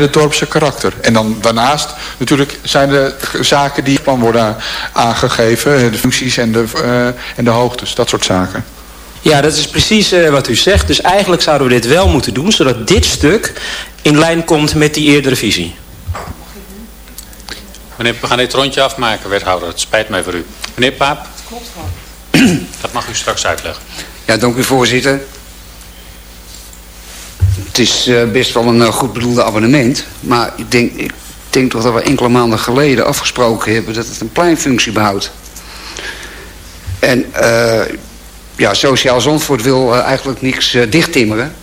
het dorpse karakter. En dan daarnaast natuurlijk zijn de zaken die van worden aangegeven, de functies en de, uh, en de hoogtes, dat soort zaken. Ja, dat is precies uh, wat u zegt. Dus eigenlijk zouden we dit wel moeten doen, zodat dit stuk in lijn komt met die eerdere visie. Meneer, we gaan dit rondje afmaken, wethouder. Het spijt mij voor u. Meneer Paap? Klopt wel. Dat mag u straks uitleggen. Ja, dank u voorzitter. Het is uh, best wel een uh, goed bedoelde abonnement. Maar ik denk, ik denk toch dat we enkele maanden geleden afgesproken hebben... dat het een pleinfunctie behoudt. En uh, ja, Sociaal Zandvoort wil eigenlijk niks dichttimmeren.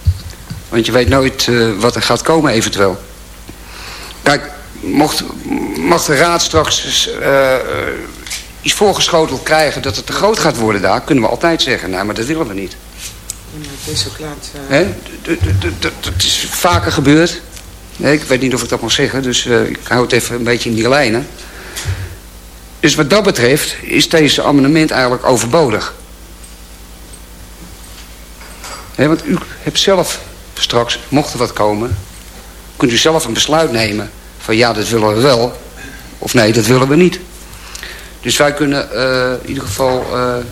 Want je weet nooit wat er gaat komen eventueel. Kijk, mocht, de raad straks iets voorgeschoteld krijgen... dat het te groot gaat worden daar... kunnen we altijd zeggen, nou, maar dat willen we niet. Uh... Dat is vaker gebeurd. Nee, ik weet niet of ik dat mag zeggen, dus uh, ik hou het even een beetje in die lijnen. Dus wat dat betreft is deze amendement eigenlijk overbodig. Want u hebt zelf straks, mocht er wat komen... kunt u zelf een besluit nemen van ja, dat willen we wel... of nee, dat willen we niet. Dus wij kunnen uh, in ieder geval,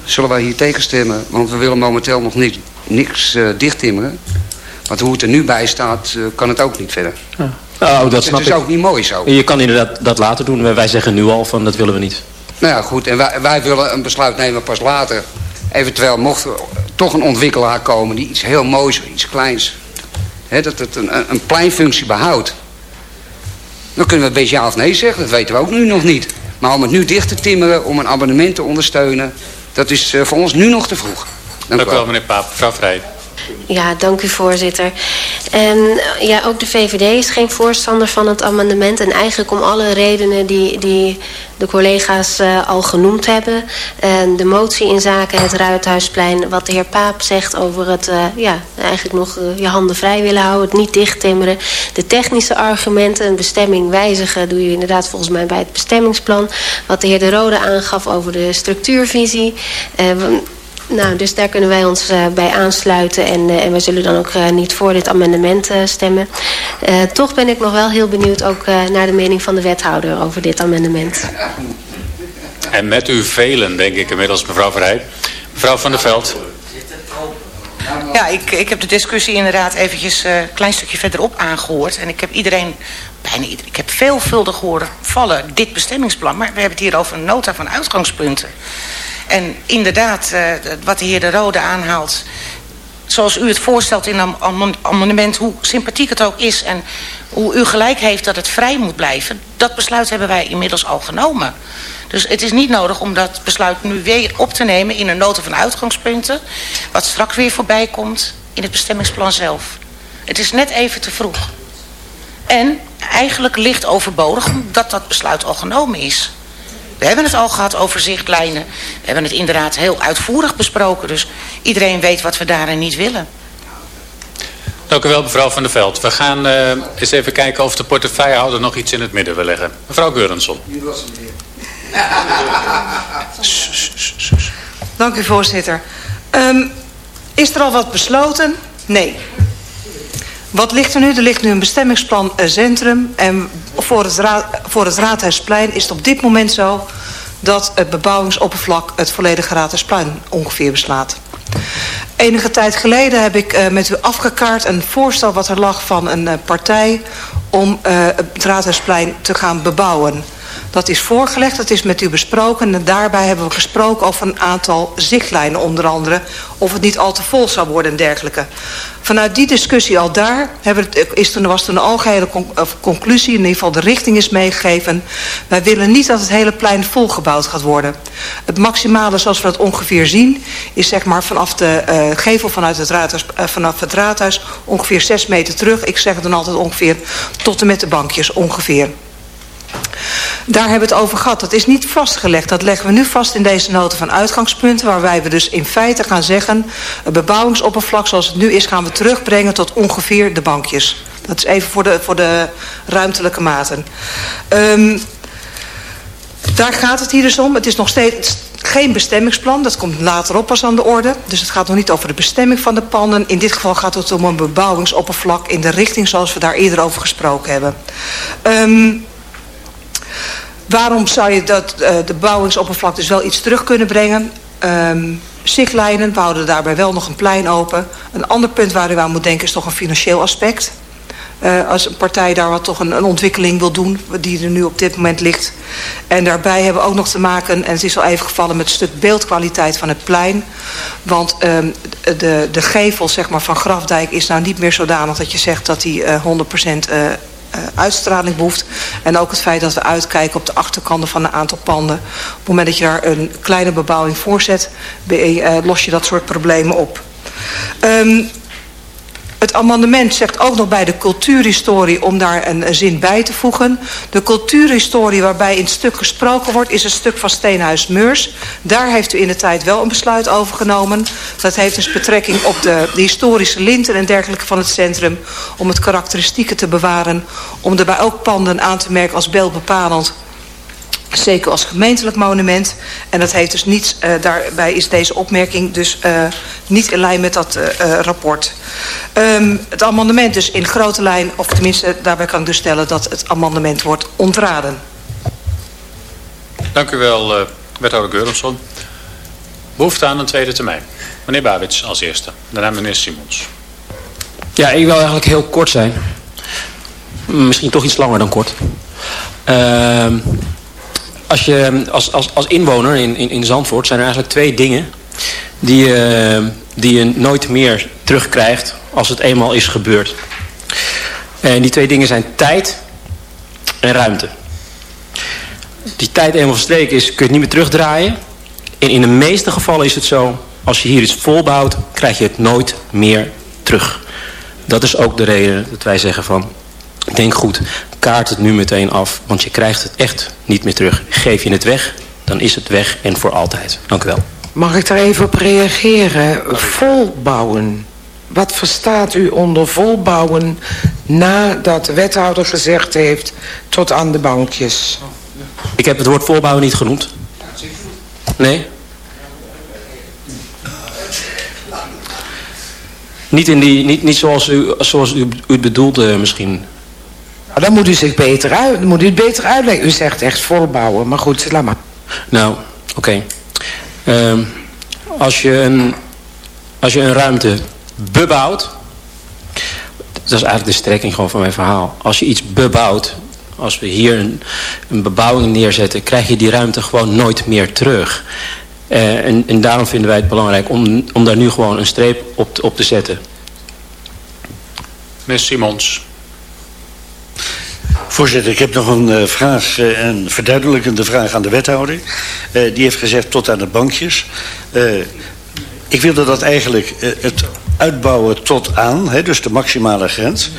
zullen wij hier tegenstemmen... want we willen momenteel nog niet niks uh, dichttimmeren. Want hoe het er nu bij staat, uh, kan het ook niet verder. Ja. Oh, dat snap het is ook niet mooi zo. Je kan inderdaad dat later doen. Wij zeggen nu al van dat willen we niet. Nou ja, goed. En wij, wij willen een besluit nemen pas later. Eventueel mocht er toch een ontwikkelaar komen die iets heel moois, iets kleins... Hè, dat het een, een pleinfunctie behoudt. Dan kunnen we best ja of nee zeggen. Dat weten we ook nu nog niet. Maar om het nu dicht te timmeren, om een abonnement te ondersteunen... dat is uh, voor ons nu nog te vroeg. Dank, dank u wel, meneer Paap. Mevrouw Vrij. Ja, dank u voorzitter. En ja, ook de VVD is geen voorstander van het amendement. En eigenlijk om alle redenen die, die de collega's uh, al genoemd hebben. En de motie in zaken het Ruithuisplein. Wat de heer Paap zegt over het uh, ja, eigenlijk nog uh, je handen vrij willen houden. Het niet dichttimmeren. De technische argumenten, een bestemming wijzigen. Doe je inderdaad volgens mij bij het bestemmingsplan. Wat de heer De Rode aangaf over de structuurvisie. Nou, dus daar kunnen wij ons uh, bij aansluiten. En, uh, en we zullen dan ook uh, niet voor dit amendement stemmen. toch ben ik nog wel heel benieuwd ook naar de mening van de wethouder over dit amendement. En met u velen, denk ik inmiddels, mevrouw Verheij. Mevrouw van der Veld. Ja, ik, ik heb de discussie inderdaad eventjes een klein stukje verderop aangehoord. En ik heb iedereen, bijna iedereen, ik heb veelvuldig horen vallen dit bestemmingsplan. Maar we hebben het hier over een nota van uitgangspunten. En inderdaad, uh, wat de heer De Rode aanhaalt... zoals u het voorstelt in een amendement... hoe sympathiek het ook is en hoe u gelijk heeft dat het vrij moet blijven... dat besluit hebben wij inmiddels al genomen. Dus het is niet nodig om dat besluit nu weer op te nemen... in een nota van uitgangspunten... wat straks weer voorbij komt in het bestemmingsplan zelf. Het is net even te vroeg. En eigenlijk licht overbodig omdat dat besluit al genomen is... We hebben het al gehad over zichtlijnen. We hebben het inderdaad heel uitvoerig besproken. Dus iedereen weet wat we daarin niet willen. Dank u wel, mevrouw Van der Veld. We gaan uh, eens even kijken of de portefeuillehouder nog iets in het midden wil leggen. Mevrouw Geurensson. Dank u, voorzitter. Um, is er al wat besloten? Nee. Wat ligt er nu? Er ligt nu een bestemmingsplan centrum. En voor het, voor het Raadhuisplein is het op dit moment zo... dat het bebouwingsoppervlak het volledige Raadhuisplein ongeveer beslaat. Enige tijd geleden heb ik uh, met u afgekaart een voorstel wat er lag van een uh, partij... om uh, het Raadhuisplein te gaan bebouwen. Dat is voorgelegd, dat is met u besproken. En daarbij hebben we gesproken over een aantal zichtlijnen onder andere. Of het niet al te vol zou worden en dergelijke. Vanuit die discussie al daar is toen, was toen een algehele conclusie. In ieder geval de richting is meegegeven. Wij willen niet dat het hele plein volgebouwd gaat worden. Het maximale zoals we dat ongeveer zien. Is zeg maar vanaf de uh, gevel vanuit het raadhuis, uh, vanaf het raadhuis ongeveer 6 meter terug. Ik zeg dan altijd ongeveer tot en met de bankjes ongeveer. Daar hebben we het over gehad. Dat is niet vastgelegd. Dat leggen we nu vast in deze noten van uitgangspunten... waarbij we dus in feite gaan zeggen... het bebouwingsoppervlak zoals het nu is... gaan we terugbrengen tot ongeveer de bankjes. Dat is even voor de, voor de ruimtelijke maten. Um, daar gaat het hier dus om. Het is nog steeds geen bestemmingsplan, dat komt later op pas aan de orde. Dus het gaat nog niet over de bestemming van de panden. In dit geval gaat het om een bebouwingsoppervlak in de richting zoals we daar eerder over gesproken hebben. Um, waarom zou je dat, uh, de bebouwingsoppervlak dus wel iets terug kunnen brengen? Um, zichtlijnen, we houden daarbij wel nog een plein open. Een ander punt waar u aan moet denken is toch een financieel aspect. Uh, als een partij daar wat toch een, een, ontwikkeling wil doen, die er nu op dit moment ligt. En daarbij hebben we ook nog te maken, en het is al even gevallen, met een stuk beeldkwaliteit van het plein. Want uh, de, de gevel zeg maar, van Grafdijk is nou niet meer zodanig dat je zegt dat die uh, 100% uh, uitstraling behoeft. En ook het feit dat we uitkijken op de achterkanten van een aantal panden. Op het moment dat je daar een kleine bebouwing voor zet, uh, los je dat soort problemen op. Um, het amendement zegt ook nog bij de cultuurhistorie om daar een, zin bij te voegen. De cultuurhistorie waarbij in het stuk gesproken wordt is een stuk van Steenhuis Meurs. Daar heeft u in de tijd wel een besluit over genomen. Dat heeft dus betrekking op de, historische linten en dergelijke van het centrum. Om het karakteristieke te bewaren. Om daarbij ook panden aan te merken als beeldbepalend Zeker als gemeentelijk monument. En dat heeft dus niets, uh, daarbij is deze opmerking dus uh, niet in lijn met dat uh, rapport. Um, het amendement dus in grote lijn, of tenminste daarbij kan ik dus stellen dat het amendement wordt ontraden. Dank u wel, wethouder Geurensson. Behoefte aan een tweede termijn. Meneer Babits als eerste. Daarna meneer Simons. Ja, ik wil eigenlijk heel kort zijn. Misschien toch iets langer dan kort. Uh, als, je, als, als, als inwoner in, in, Zandvoort zijn er eigenlijk twee dingen die, uh, die je nooit meer terugkrijgt als het eenmaal is gebeurd. En die twee dingen zijn tijd en ruimte. Die tijd eenmaal verstreken is, kun je het niet meer terugdraaien. En in de meeste gevallen is het zo, als je hier iets volbouwt, krijg je het nooit meer terug. Dat is ook de reden dat wij zeggen van, denk goed, kaart het nu meteen af, want je krijgt het echt niet meer terug. Geef je het weg, dan is het weg en voor altijd. Dank u wel. Mag ik daar even op reageren? Volbouwen. Wat verstaat u onder volbouwen nadat de wethouder gezegd heeft tot aan de bankjes? Ik heb het woord volbouwen niet genoemd. Nee? Niet, in die, niet, niet zoals, u, zoals u, u het bedoelde misschien. Nou, dan moet u zich beter uit, moet u het beter uitleggen. U zegt echt volbouwen, maar goed, laat maar. Nou, oké. Okay. Um, als, je een, als je een ruimte bebouwt... Dat is eigenlijk de strekking gewoon van mijn verhaal. Als je iets bebouwt, als we hier een, een bebouwing neerzetten... krijg je die ruimte gewoon nooit meer terug. Uh, en, en daarom vinden wij het belangrijk om, om daar nu gewoon een streep op, te, op te zetten. Meneer Simons. Voorzitter, ik heb nog een uh, vraag, uh, een verduidelijkende vraag aan de wethouder. Uh, die heeft gezegd tot aan de bankjes. ik wilde dat eigenlijk het uitbouwen tot aan, dus de maximale grens.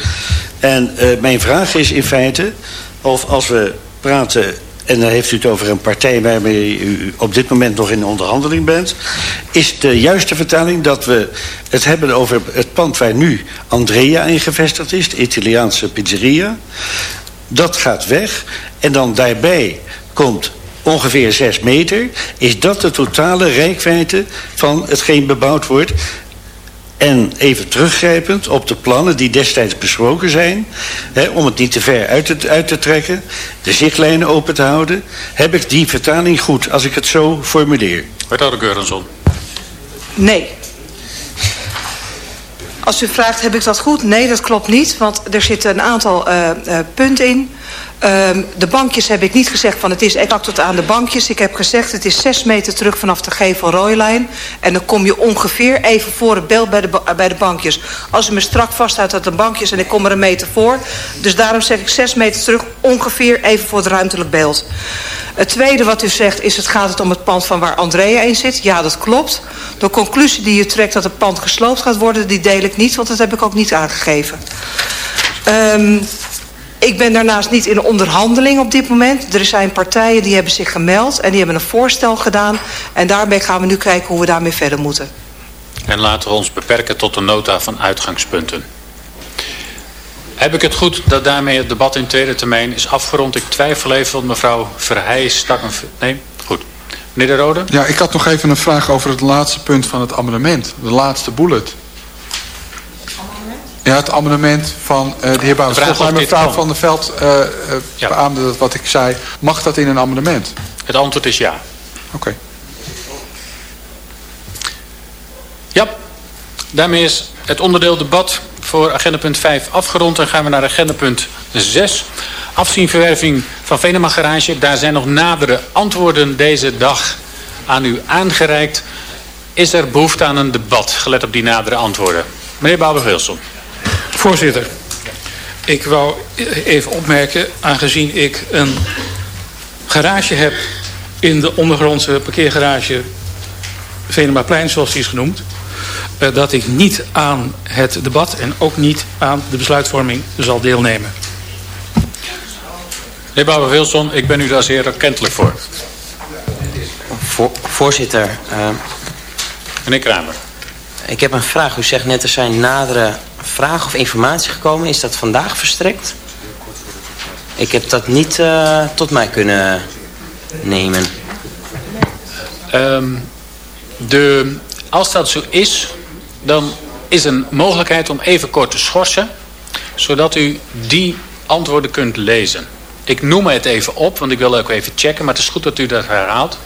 En mijn vraag is in feite of als we praten en dan heeft u het over een partij waarmee u op dit moment nog in onderhandeling bent. Is de juiste vertaling dat we het hebben over het pand waar nu Andrea in gevestigd is, de Italiaanse pizzeria. Dat gaat weg. En dan daarbij komt ongeveer 6 meter. Is dat de totale rijkwijde van hetgeen bebouwd wordt? En even teruggrijpend op de plannen die destijds besproken zijn... Hè, om het niet te ver uit te, uit te trekken... de zichtlijnen open te houden... heb ik die vertaling goed als ik het zo formuleer. Wethouder Geurenson. Nee. Als u vraagt, heb ik dat goed? Nee, dat klopt niet, want er zitten een aantal uh, uh, punten in. Um, de bankjes heb ik niet gezegd van het is exact tot aan de bankjes. Ik heb gezegd het is 6 meter terug vanaf de gevel-rooilijn. En dan kom je ongeveer even voor het beeld bij de, bij de bankjes. Als u me strak vasthoudt aan de bankjes en ik kom er een meter voor. Dus daarom zeg ik 6 meter terug ongeveer even voor het ruimtelijk beeld. Het tweede wat u zegt is het gaat het om het pand van waar Andrea in zit. Ja, dat klopt. De conclusie die u trekt dat het pand gesloopt gaat worden, die deel ik niet, want dat heb ik ook niet aangegeven. Um, ik ben daarnaast niet in onderhandeling op dit moment. Er zijn partijen die hebben zich gemeld en die hebben een voorstel gedaan. En daarbij gaan we nu kijken hoe we daarmee verder moeten. En laten we ons beperken tot de nota van uitgangspunten. Heb ik het goed dat daarmee het debat in tweede termijn is afgerond? Ik twijfel even, want mevrouw Verheij stak een... Nee? Goed. Meneer De Rode? Ja, ik had nog even een vraag over het laatste punt van het amendement. De laatste bullet. Ja, het amendement van uh, de heer Bouwens. Volgens mij mevrouw kan. Van der Veld uh, uh, Ja. beaamde dat wat ik zei. Mag dat in een amendement? Het antwoord is ja. Oké. Ja, daarmee is het onderdeel debat voor agendapunt 5 afgerond. En gaan we naar agendapunt 6. Afzienverwerving van Venema Garage. Daar zijn nog nadere antwoorden deze dag aan u aangereikt. Is er behoefte aan een debat, gelet op die nadere antwoorden? Meneer Bouwer-Wilson. Voorzitter, ik wou even opmerken, aangezien ik een garage heb in de ondergrondse parkeergarage Venemaplein, zoals die is genoemd, eh, dat ik niet aan het debat en ook niet aan de besluitvorming zal deelnemen. Meneer Bouwer-Wilson, ik ben u daar zeer erkentelijk voor. Voor, voorzitter, uh, Meneer Kramer. ik heb een vraag. U zegt net er zijn nadere vragen of informatie gekomen. Is dat vandaag verstrekt? Ik heb dat niet uh, tot mij kunnen nemen. Um, de, als dat zo is, dan is een mogelijkheid om even kort te schorsen, zodat u die antwoorden kunt lezen. Ik noem het even op, want ik wil ook even checken, maar het is goed dat u dat herhaalt.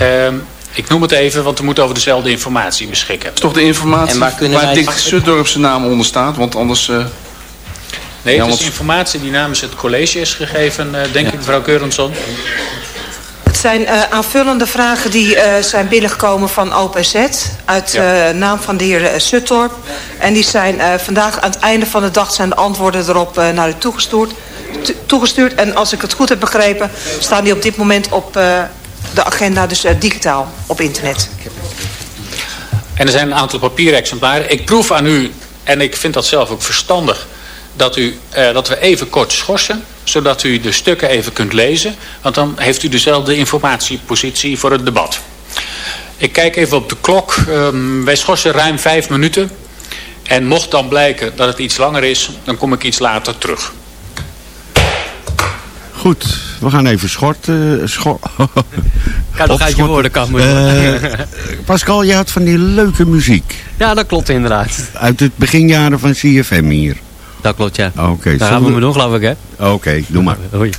Um, ik noem het even, want we moeten over dezelfde informatie beschikken. Dat is toch de informatie En waar kunnen waar wij- Dick Sutdorp zijn naam onder staat? Want anders... eh, Nee, Ja, het is want- informatie die namens het college is gegeven, eh, denk ik, mevrouw Keurensson. Het zijn eh, aanvullende vragen die eh, zijn binnengekomen van OPZ... uit Ja. eh, naam van de heer Suttorp. En die zijn eh, vandaag aan het einde van de dag... zijn de antwoorden erop eh, naar u toegestuurd, to- toegestuurd. En als ik het goed heb begrepen... staan die op dit moment op eh, de agenda, dus eh, digitaal op internet. En er zijn een aantal papieren exemplaren. Ik proef aan u, en ik vind dat zelf ook verstandig... dat, u, eh, dat we even kort schorsen... zodat u de stukken even kunt lezen. Want dan heeft u dezelfde informatiepositie voor het debat. Ik kijk even op de klok. Ehm, wij schorsen ruim vijf minuten. En mocht dan blijken dat het iets langer is... dan kom ik iets later terug. Goed, we gaan even schorten. Schor... Ga nog uit je woorden, kan Eh, Pascal, je had van die leuke muziek. Ja, dat klopt inderdaad. Uit het beginjaren van CFM hier. Dat klopt, ja. Oké, Daar gaan we me doen, geloof ik, hè? Oké, doe maar. Hoi.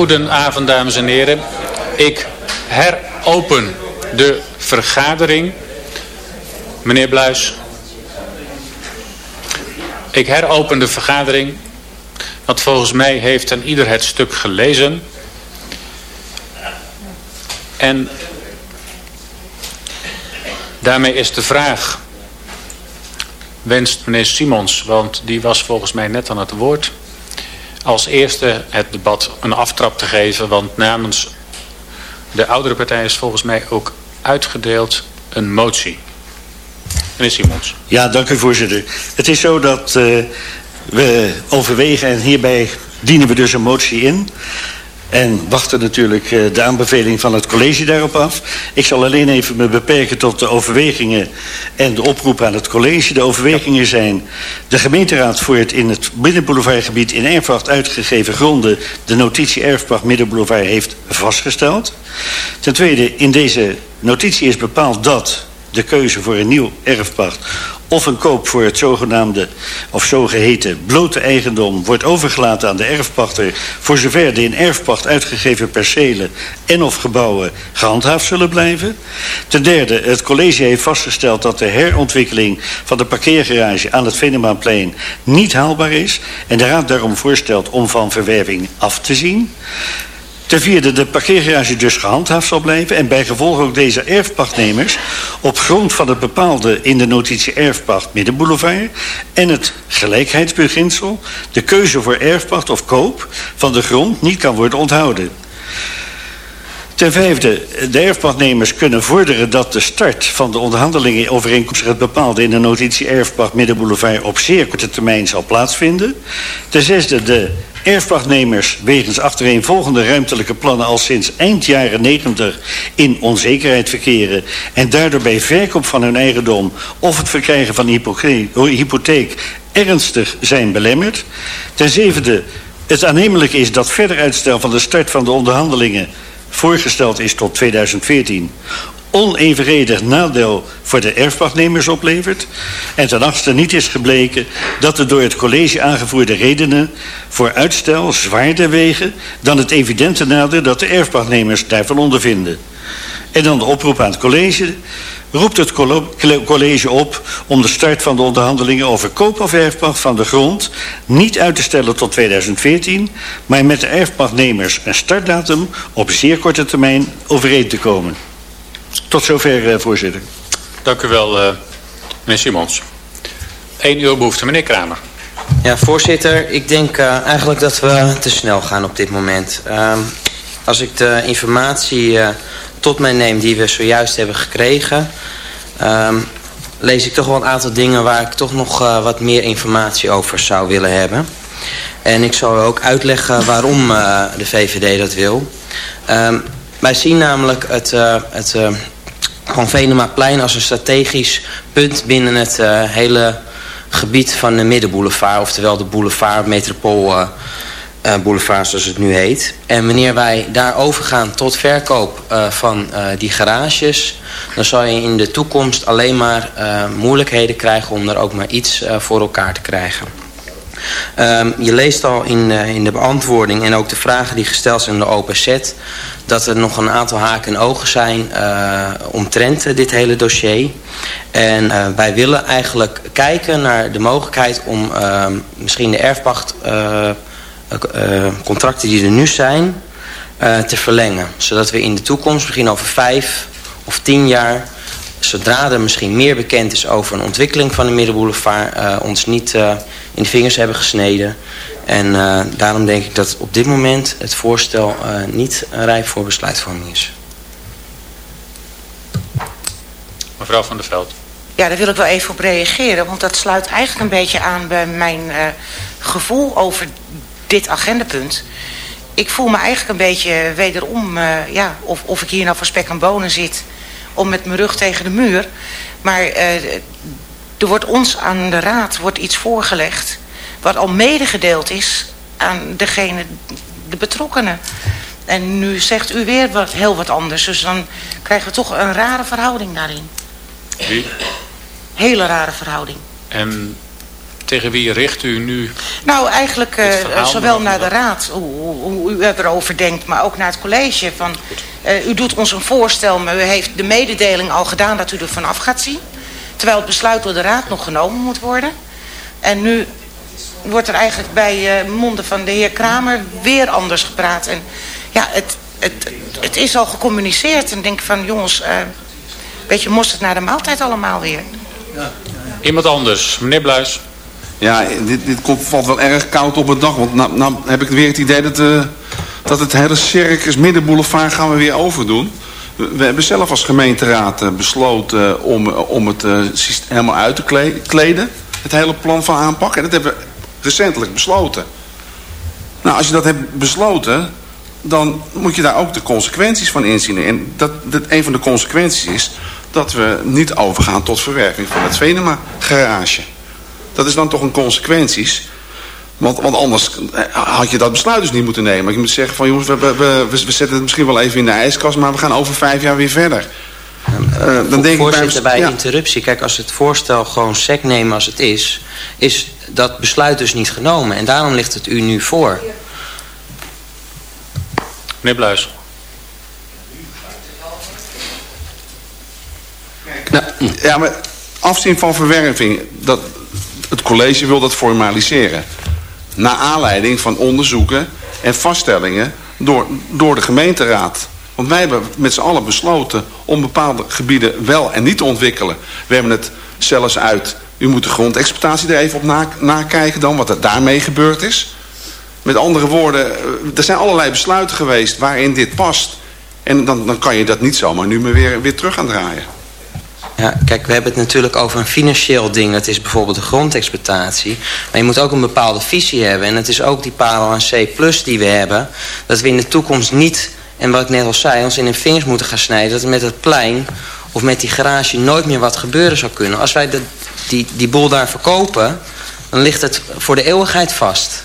Goedenavond, dames en heren. Ik heropen de vergadering. Meneer Bluis. Ik heropen de vergadering. Want volgens mij heeft een ieder het stuk gelezen. En daarmee is de vraag... Wenst meneer Simons, want die was volgens mij net aan het woord... als eerste het debat een aftrap te geven... want namens de oudere partij is volgens mij ook uitgedeeld een motie. Meneer Simons. Ja, dank u voorzitter. Het is zo dat eh, we overwegen en hierbij dienen we dus een motie in. En wachten natuurlijk eh, de aanbeveling van het college daarop af. Ik zal alleen even me beperken tot de overwegingen en de oproep aan het college. De overwegingen zijn de gemeenteraad voor het in het Middenboulevardgebied in erfpacht uitgegeven gronden de notitie erfpacht Middenboulevard heeft vastgesteld. Ten tweede, in deze notitie is bepaald dat de keuze voor een nieuw erfpacht of een koop voor het zogenaamde of zogeheten blote eigendom wordt overgelaten aan de erfpachter voor zover de in erfpacht uitgegeven percelen en of gebouwen gehandhaafd zullen blijven. Ten derde, het college heeft vastgesteld dat de herontwikkeling van de parkeergarage aan het Venemaanplein niet haalbaar is en de raad daarom voorstelt om van verwerving af te zien. Ten vierde, de parkeergarage dus gehandhaafd zal blijven... en bij gevolg ook deze erfpachtnemers... op grond van het bepaalde in de notitie erfpacht Middenboulevard... en het gelijkheidsbeginsel... de keuze voor erfpacht of koop van de grond niet kan worden onthouden. Ten vijfde, de erfpachtnemers kunnen vorderen dat de start van de onderhandelingen overeenkomstig het bepaalde in de notitie erfpacht Middenboulevard op zeer korte termijn zal plaatsvinden. Ten zesde, de erfpachtnemers wegens achtereenvolgende ruimtelijke plannen al sinds eind jaren 90 in onzekerheid verkeren en daardoor bij verkoop van hun eigendom of het verkrijgen van hypotheek, hypotheek ernstig zijn belemmerd. Ten zevende, het aannemelijk is dat verder uitstel van de start van de onderhandelingen voorgesteld is tot 2014 onevenredig nadeel voor de erfpachtnemers oplevert. En ten achtste niet is gebleken dat de door het college aangevoerde redenen voor uitstel zwaarder wegen dan het evidente nadeel dat de erfpachtnemers daarvan ondervinden. En dan de oproep aan het college roept het college op om de start van de onderhandelingen over koop of erfpacht van de grond niet uit te stellen tot 2014, maar met de erfpachtnemers een startdatum op zeer korte termijn overeen te komen. Tot zover, uh, voorzitter. Dank u wel, uh, meneer Simons. Eén uur behoefte, meneer Kramer. Ja, voorzitter, ik denk uh, eigenlijk dat we te snel gaan op dit moment. Uh, als ik de informatie uh, tot mij neem die we zojuist hebben gekregen... Uh, lees ik toch wel een aantal dingen waar ik toch nog uh, wat meer informatie over zou willen hebben. En ik zal ook uitleggen waarom uh, de VVD dat wil. Wij zien namelijk het, uh, het uh, van Venemaplein als een strategisch punt binnen het uh, hele gebied van de Middenboulevard. Oftewel de boulevard, metropool boulevard zoals het nu heet. En wanneer wij daar overgaan tot verkoop van die garages... dan zal je in de toekomst alleen maar moeilijkheden krijgen om er ook maar iets voor elkaar te krijgen. Um, je leest al in, uh, in de beantwoording en ook de vragen die gesteld zijn in de open set... dat er nog een aantal haken en ogen zijn uh, omtrent uh, dit hele dossier. En wij willen eigenlijk kijken naar de mogelijkheid om uh, misschien de erfpacht... Uh, uh, contracten die er nu zijn te verlengen. Zodat we in de toekomst, misschien over vijf of tien jaar zodra er misschien meer bekend is over een ontwikkeling van de Middenboulevard... Ons niet in de vingers hebben gesneden. En uh, daarom denk ik dat op dit moment het voorstel niet rijp voor besluitvorming is. Mevrouw van der Veld. Ja, daar wil ik wel even op reageren. Want dat sluit eigenlijk een beetje aan bij mijn eh, gevoel over dit agendapunt. Ik voel me eigenlijk een beetje wederom, eh, ja, of, of ik hier nou voor spek en bonen zit... om met mijn rug tegen de muur. Maar eh, er wordt ons aan de raad wordt iets voorgelegd... wat al medegedeeld is aan degene, de betrokkenen. En nu zegt u weer wat, heel wat anders. Dus dan krijgen we toch een rare verhouding daarin. Wie? Hele rare verhouding. En tegen wie richt u nu... Nou, eigenlijk eh, zowel naar de raad, hoe, hoe, hoe u erover denkt, maar ook naar het college. Van, eh, u doet ons een voorstel, maar u heeft de mededeling al gedaan dat u er vanaf gaat zien. Terwijl het besluit door de raad nog genomen moet worden. En nu wordt er eigenlijk bij uh, monden van de heer Kramer weer anders gepraat. En ja, het, het, het is al gecommuniceerd. En denk van, jongens, uh, beetje mosterd naar de maaltijd allemaal weer. Iemand anders, meneer Bluis. Ja, dit, dit komt, valt wel erg koud op het dag. Want nou, nou heb ik weer het idee dat, uh, dat het hele circus Middenboulevard gaan we weer overdoen. We, hebben zelf als gemeenteraad uh, besloten om, om het uh, helemaal uit te kleden. Het hele plan van aanpak. En dat hebben we recentelijk besloten. Nou, als je dat hebt besloten, dan moet je daar ook de consequenties van inzien. En dat, dat een van de consequenties is dat we niet overgaan tot verwerking van het Venema garage. Dat is dan toch een consequenties. Want, want anders had je dat besluit dus niet moeten nemen. Je moet zeggen van jongens, we, we, we, we zetten het misschien wel even in de ijskast... maar we gaan over vijf jaar weer verder. Uh, dan denk Voorzitter, ik bij, bij ja. interruptie. Kijk, als het voorstel gewoon sec nemen als het is... is dat besluit dus niet genomen. En daarom ligt het u nu voor. Meneer Bluis. Nou, ja, maar afzien van verwerving... Dat, het college wil dat formaliseren. Naar aanleiding van onderzoeken en vaststellingen door, door de gemeenteraad. Want wij hebben met z'n allen besloten om bepaalde gebieden wel en niet te ontwikkelen. We hebben het zelfs uit, u moet de grondexploitatie er even op na, nakijken dan, wat er daarmee gebeurd is. Met andere woorden, er zijn allerlei besluiten geweest waarin dit past. En dan, dan kan je dat niet zomaar nu maar weer, weer terug gaan draaien. Ja, kijk, we hebben het natuurlijk over een financieel ding. Dat is bijvoorbeeld de grondexploitatie. Maar je moet ook een bepaalde visie hebben. En het is ook die parel aan C plus die we hebben. Dat we in de toekomst niet, en wat ik net al zei, ons in de vingers moeten gaan snijden. Dat met het plein of met die garage nooit meer wat gebeuren zou kunnen. Als wij de, die, die boel daar verkopen, dan ligt het voor de eeuwigheid vast.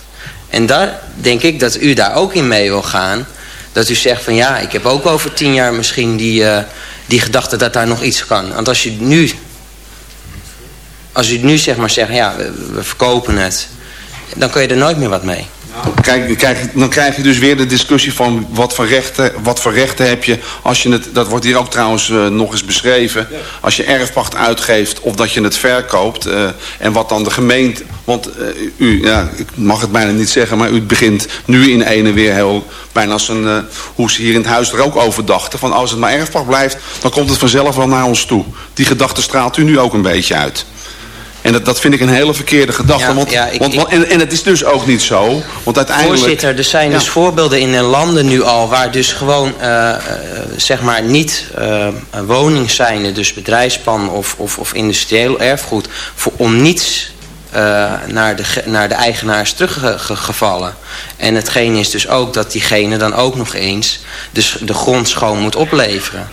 En daar denk ik dat u daar ook in mee wil gaan. Dat u zegt van ja, ik heb ook over tien jaar misschien die... Uh, die gedachte dat daar nog iets kan. Want als je nu, als u nu zeg maar zegt, ja, we, we verkopen het, dan kun je er nooit meer wat mee. Kijk, kijk, dan krijg je dus weer de discussie van wat voor rechten, wat voor rechten heb je als je het, dat wordt hier ook trouwens uh, nog eens beschreven, als je erfpacht uitgeeft of dat je het verkoopt uh, en wat dan de gemeente, want uh, u, ja, ik mag het bijna niet zeggen, maar u begint nu in ene weer heel, bijna als een, hoe ze hier in het huis er ook over dachten, van als het maar erfpacht blijft, dan komt het vanzelf wel naar ons toe. Die gedachte straalt u nu ook een beetje uit. En dat, dat vind ik een hele verkeerde gedachte. Ja, want, ja, ik- want, en, en het is dus ook niet zo. Want uiteindelijk... Voorzitter, er zijn dus voorbeelden in de landen nu al... waar dus gewoon, eh, eh, zeg maar, niet eh woningsijnde... dus bedrijfspand of, of, of industrieel erfgoed... Voor, om niets naar, de, naar de eigenaar is teruggevallen. En hetgeen is dus ook dat diegene dan ook nog eens... dus de grond schoon moet opleveren.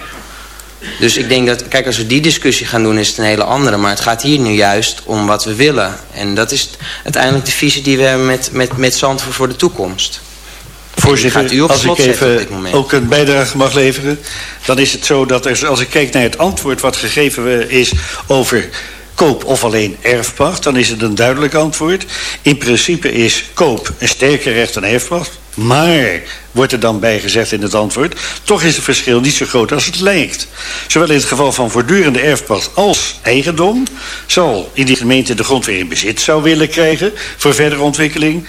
Dus ik denk dat, kijk, als we die discussie gaan doen is het een hele andere. Maar het gaat hier nu juist om wat we willen. En dat is uiteindelijk de visie die we hebben met, met, met Zandvoort voor de toekomst. Voorzitter, gaat u op als ik even ook een bijdrage mag leveren... dan is het zo dat er, als ik kijk naar het antwoord wat gegeven is over koop of alleen erfpacht... dan is het een duidelijk antwoord. In principe is koop een sterker recht dan erfpacht. Maar, wordt er dan bijgezegd in het antwoord... toch is het verschil niet zo groot als het lijkt. Zowel in het geval van voortdurende erfpacht als eigendom... zal in die gemeente de grond weer in bezit zou willen krijgen... voor verdere ontwikkeling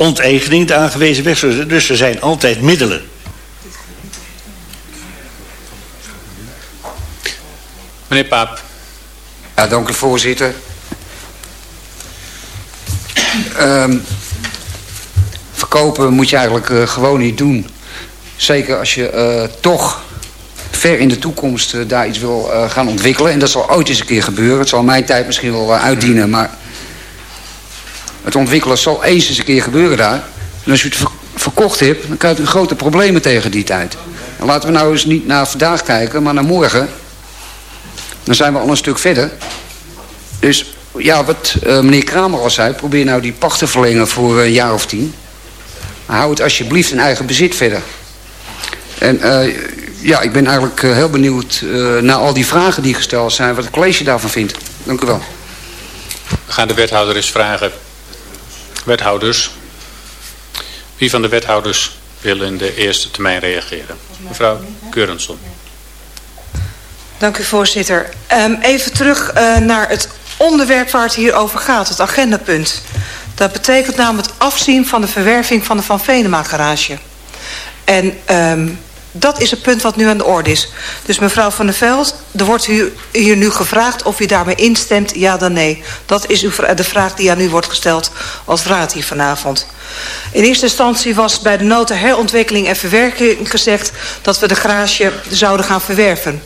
onteigening de aangewezen weg. Dus er zijn altijd middelen. Meneer Paap. Ja, dank u voorzitter. Um, verkopen moet je eigenlijk uh, gewoon niet doen. Zeker als je uh, toch ver in de toekomst eh, daar iets wil eh, gaan ontwikkelen. En dat zal ooit eens een keer gebeuren. Het zal mijn tijd misschien wel eh, uitdienen, maar... Het ontwikkelen zal eens eens een keer gebeuren daar. En als u het ver- verkocht hebt, dan krijgt u grote problemen tegen die tijd. En laten we nou eens niet naar vandaag kijken, maar naar morgen. Dan zijn we al een stuk verder. Dus ja, wat eh, meneer Kramer al zei, probeer nou die pacht te verlengen voor een jaar of tien. Hou het alsjeblieft in eigen bezit verder. En eh, ja, ik ben eigenlijk eh, heel benieuwd eh, naar al die vragen die gesteld zijn, wat het college daarvan vindt. Dank u wel. We gaan de wethouder eens vragen. Wethouders. Wie van de wethouders wil in de eerste termijn reageren? Mevrouw Keurenson. Dank u, voorzitter. Ehm, even terug eh, naar het onderwerp waar het hier over gaat, het agendapunt. Dat betekent namelijk het afzien van de verwerving van de Van Venema garage. En ehm, dat is het punt wat nu aan de orde is. Dus mevrouw Van der Veld, er wordt u hier nu gevraagd of u daarmee instemt, ja dan nee. Dat is uw, de vraag die aan u wordt gesteld als raad hier vanavond. In eerste instantie was bij de nota herontwikkeling en verwerking gezegd... dat we de garage zouden gaan verwerven.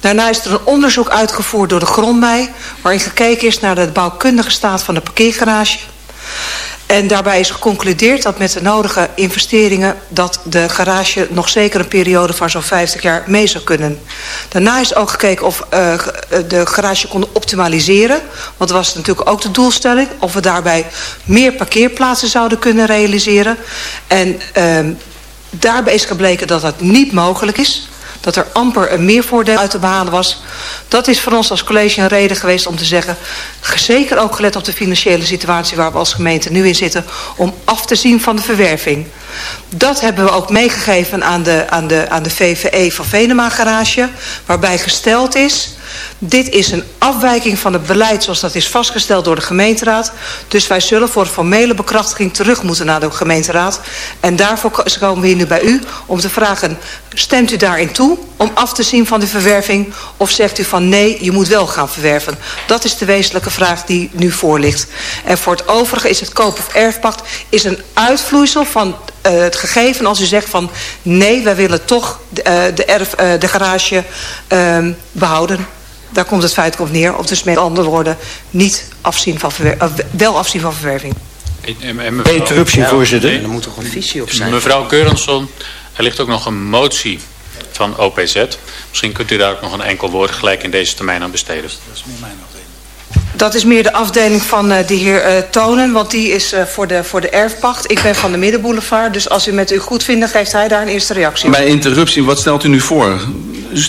Daarna is er een onderzoek uitgevoerd door de Grondmei... waarin gekeken is naar de bouwkundige staat van de parkeergarage. En daarbij is geconcludeerd dat met de nodige investeringen... dat de garage nog zeker een periode van zo'n 50 jaar mee zou kunnen. Daarna is ook gekeken of uh, de garage konden optimaliseren. Want dat was natuurlijk ook de doelstelling. Of we daarbij meer parkeerplaatsen zouden kunnen realiseren. En uh, daarbij is gebleken dat dat niet mogelijk is dat er amper een meervoordeel uit te behalen was. Dat is voor ons als college een reden geweest om te zeggen... zeker ook gelet op de financiële situatie waar we als gemeente nu in zitten... om af te zien van de verwerving. Dat hebben we ook meegegeven aan de, aan de, aan de VVE van Venema Garage... waarbij gesteld is... Dit is een afwijking van het beleid zoals dat is vastgesteld door de gemeenteraad. Dus wij zullen voor formele bekrachtiging terug moeten naar de gemeenteraad. En daarvoor komen we hier nu bij u om te vragen... stemt u daarin toe om af te zien van de verwerving... of zegt u van nee, je moet wel gaan verwerven? Dat is de wezenlijke vraag die nu voor ligt. En voor het overige is het koop- of erfpacht... is een uitvloeisel van uh, het gegeven als u zegt van... nee, wij willen toch de, uh, de, erf, uh, de garage uh, behouden... Daar komt het feit op neer. Of dus met andere woorden niet afzien van wel afzien van verwerving. En, en mevrouw, Interruptie, ja, voorzitter. Er moet toch een visie op zijn. Mevrouw Keurenson, er ligt ook nog een motie van OPZ. Misschien kunt u daar ook nog een enkel woord gelijk in deze termijn aan besteden. Dat is meer mijn Dat is meer de afdeling van uh, de heer uh, Tonen, want die is uh, voor, de, voor de erfpacht. Ik ben van de Middenboulevard, dus als u met u goed vindt, geeft hij daar een eerste reactie op. Bij interruptie, wat stelt u nu voor? U,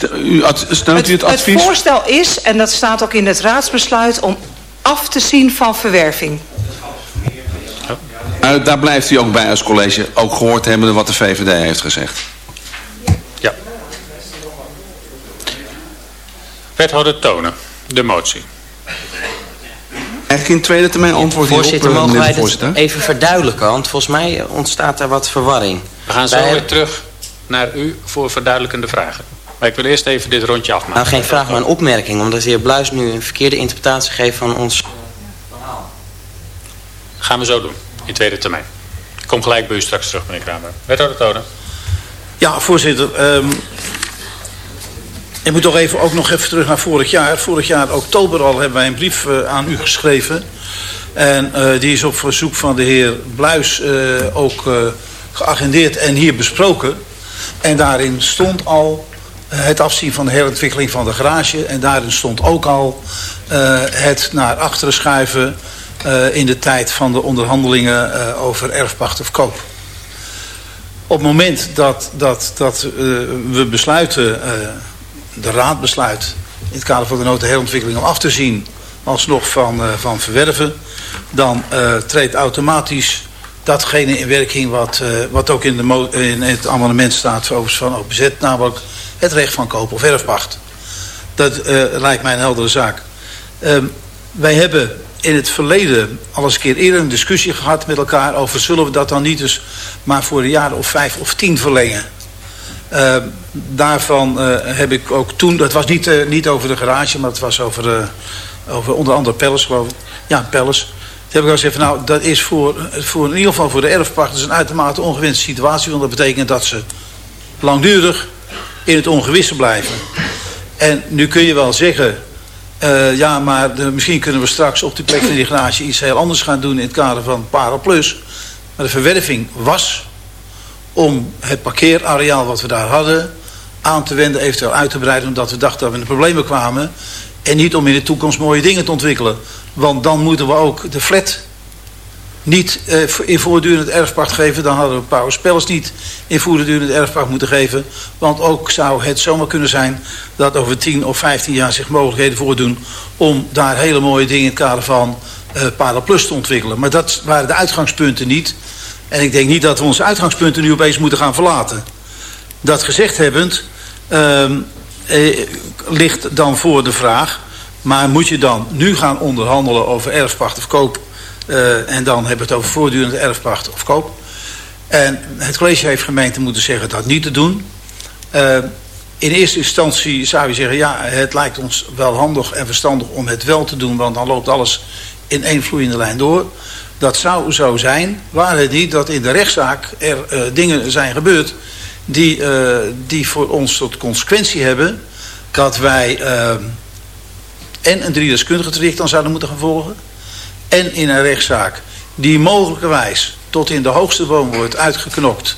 stelt het, u het advies? Het voorstel is, en dat staat ook in het raadsbesluit, om af te zien van verwerving. Uh, daar blijft u ook bij als college, ook gehoord hebben wat de VVD heeft gezegd. Wethouder Tonen, de motie. Eigenlijk in tweede termijn antwoord Voorzitter, hierop, mogen wij voorzitter? dit even verduidelijken? Want volgens mij ontstaat er wat verwarring. We gaan zo wij weer terug naar u voor verduidelijkende vragen. Maar ik wil eerst even dit rondje afmaken. Nou, geen vraag, maar een opmerking. Omdat de heer Bluis nu een verkeerde interpretatie geeft van ons... Gaan we zo doen, in tweede termijn. Ik kom gelijk bij u straks terug, meneer Kramer. Wethouder Tonen. Ja, voorzitter. Um, ik moet toch even, ook nog even terug naar vorig jaar. Vorig jaar, oktober al, hebben wij een brief uh, aan u geschreven. En uh, die is op verzoek van de heer Bluis uh, ook geagendeerd en hier besproken. En daarin stond al het afzien van de herontwikkeling van de garage. En daarin stond ook al het naar achteren schuiven in de tijd van de onderhandelingen over erfpacht of koop. Op het moment dat, dat, dat we besluiten de raad besluit in het kader van de nota herontwikkeling om af te zien alsnog van, uh, van verwerven, dan uh, treedt automatisch datgene in werking wat, uh, wat ook in, de in het amendement staat van OPZ, namelijk het recht van koop of erfpacht. Dat lijkt mij een heldere zaak. Um, wij hebben in het verleden al eens een keer eerder een discussie gehad met elkaar over zullen we dat dan niet dus maar voor een jaar of vijf of tien verlengen. Uh, daarvan uh, heb ik ook toen, dat was niet, uh, niet over de garage, maar het was over, over onder andere ik. Ja, Pelles. Toen heb ik al gezegd, van, nou dat is voor, voor in ieder geval voor de erfpachters een uitermate ongewenste situatie. Want dat betekent dat ze langdurig in het ongewisse blijven. En nu kun je wel zeggen... eh, ja, maar misschien kunnen we straks op die plek van die garage... iets heel anders gaan doen in het kader van Paraplus. Maar de verwerving was om het parkeerareaal wat we daar hadden... aan te wenden, eventueel uit te breiden... omdat we dachten dat we in de problemen kwamen... en niet om in de toekomst mooie dingen te ontwikkelen. Want dan moeten we ook de flat niet eh, in voortdurend erfpacht geven... dan hadden we Pauw Spellers niet in voortdurend erfpacht moeten geven. Want ook zou het zomaar kunnen zijn... dat over 10 of 15 jaar zich mogelijkheden voordoen... om daar hele mooie dingen in het kader van eh Paraplus te ontwikkelen. Maar dat waren de uitgangspunten niet. En ik denk niet dat we onze uitgangspunten nu opeens moeten gaan verlaten. Dat gezegd hebbend... ehm, eh, ligt dan voor de vraag... maar moet je dan nu gaan onderhandelen over erfpacht of koop... eh, en dan hebben we het over voortdurende erfpacht of koop... En het college heeft gemeente moeten zeggen dat niet te doen. Eh, in eerste instantie zou je zeggen, ja, het lijkt ons wel handig en verstandig om het wel te doen, want dan loopt alles in één vloeiende lijn door. Dat zou zo zijn, waar het niet dat in de rechtszaak er eh, dingen zijn gebeurd die, eh, die voor ons tot consequentie hebben dat wij eh, en een driedeskundige traject dan zouden moeten gaan volgen en in een rechtszaak die mogelijkerwijs tot in de hoogste boom wordt uitgeknokt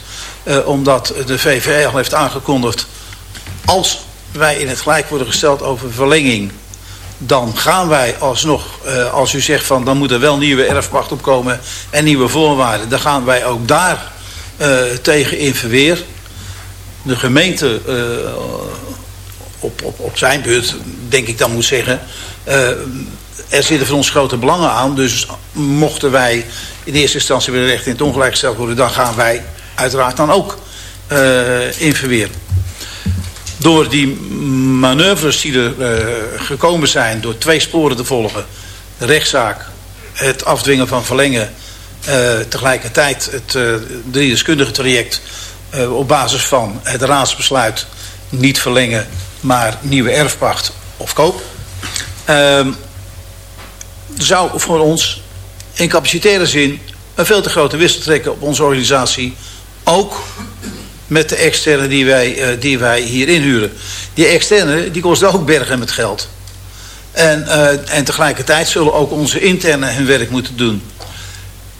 omdat de VVE al heeft aangekondigd als wij in het gelijk worden gesteld over verlenging dan gaan wij alsnog, eh, als u zegt van dan moet er wel nieuwe erfpacht opkomen en nieuwe voorwaarden, dan gaan wij ook daar eh, tegen in verweer. De gemeente eh, op, op, op zijn beurt, denk ik dan moet zeggen, er zitten voor ons grote belangen aan. Dus mochten wij in eerste instantie weer recht in het ongelijk gesteld worden, dan gaan wij uiteraard dan ook in verweer. Door die manoeuvres die er eh, gekomen zijn, door twee sporen te volgen, rechtszaak, het afdwingen van verlengen, eh, tegelijkertijd het uh, deskundige traject uh, op basis van het raadsbesluit niet verlengen, maar nieuwe erfpacht of koop. Ehm, zou voor ons in capacitaire zin een veel te grote wissel trekken op onze organisatie. Ook met de externe die wij, uh, die wij hier inhuren. Die externe die kosten ook bergen met geld. En, uh, en tegelijkertijd zullen ook onze interne hun werk moeten doen.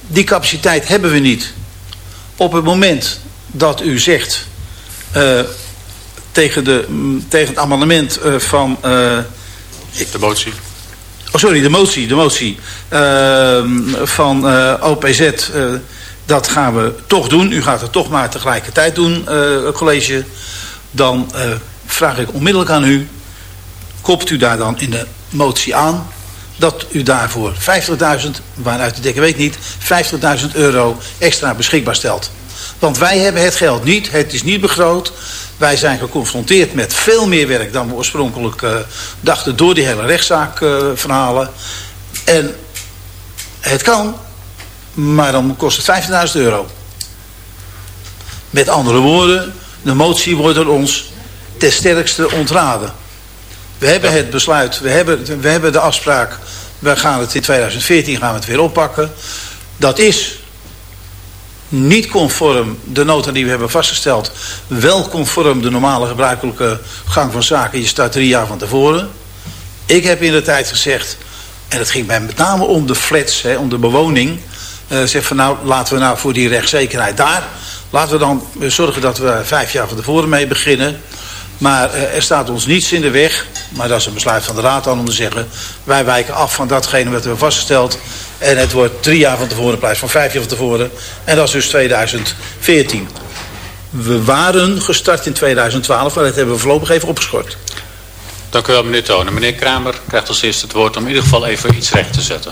Die capaciteit hebben we niet. Op het moment dat u zegt uh, tegen, de, tegen het amendement van... de motie. Oh, sorry, de motie, de motie van OPZ dat gaan we toch doen. U gaat het toch maar tegelijkertijd doen, uh, college. Dan uh, vraag ik onmiddellijk aan u. Kopt u daar dan in de motie aan. Dat u daarvoor 50.000, waaruit u denken weet niet, 50.000 euro extra beschikbaar stelt. Want wij hebben het geld niet. Het is niet begroot. Wij zijn geconfronteerd met veel meer werk dan we oorspronkelijk uh, dachten door die hele rechtszaakverhalen. en het kan, maar dan kost het 15.000 euro. Met andere woorden, de motie wordt door ons ten sterkste ontraden. We hebben het besluit, we hebben, we hebben de afspraak, we gaan het in 2014 gaan we het weer oppakken. Dat is niet conform de nota die we hebben vastgesteld, wel conform de normale gebruikelijke gang van zaken. Je start drie jaar van tevoren. Ik heb in de tijd gezegd, en het ging mij met name om de flats, hè, om de bewoning. Uh, zeg van nou, laten we nou voor die rechtszekerheid daar. Laten we dan zorgen dat we vijf jaar van tevoren mee beginnen. Maar uh, er staat ons niets in de weg. Maar dat is een besluit van de raad dan om te zeggen. Wij wijken af van datgene wat we hebben vastgesteld. En het wordt drie jaar van tevoren in plaats van vijf jaar van tevoren. En dat is dus 2014. We waren gestart in 2012, maar dat hebben we voorlopig even opgeschort. Dank u wel, meneer Tonen. Meneer Kramer krijgt als eerste het woord om in ieder geval even iets recht te zetten.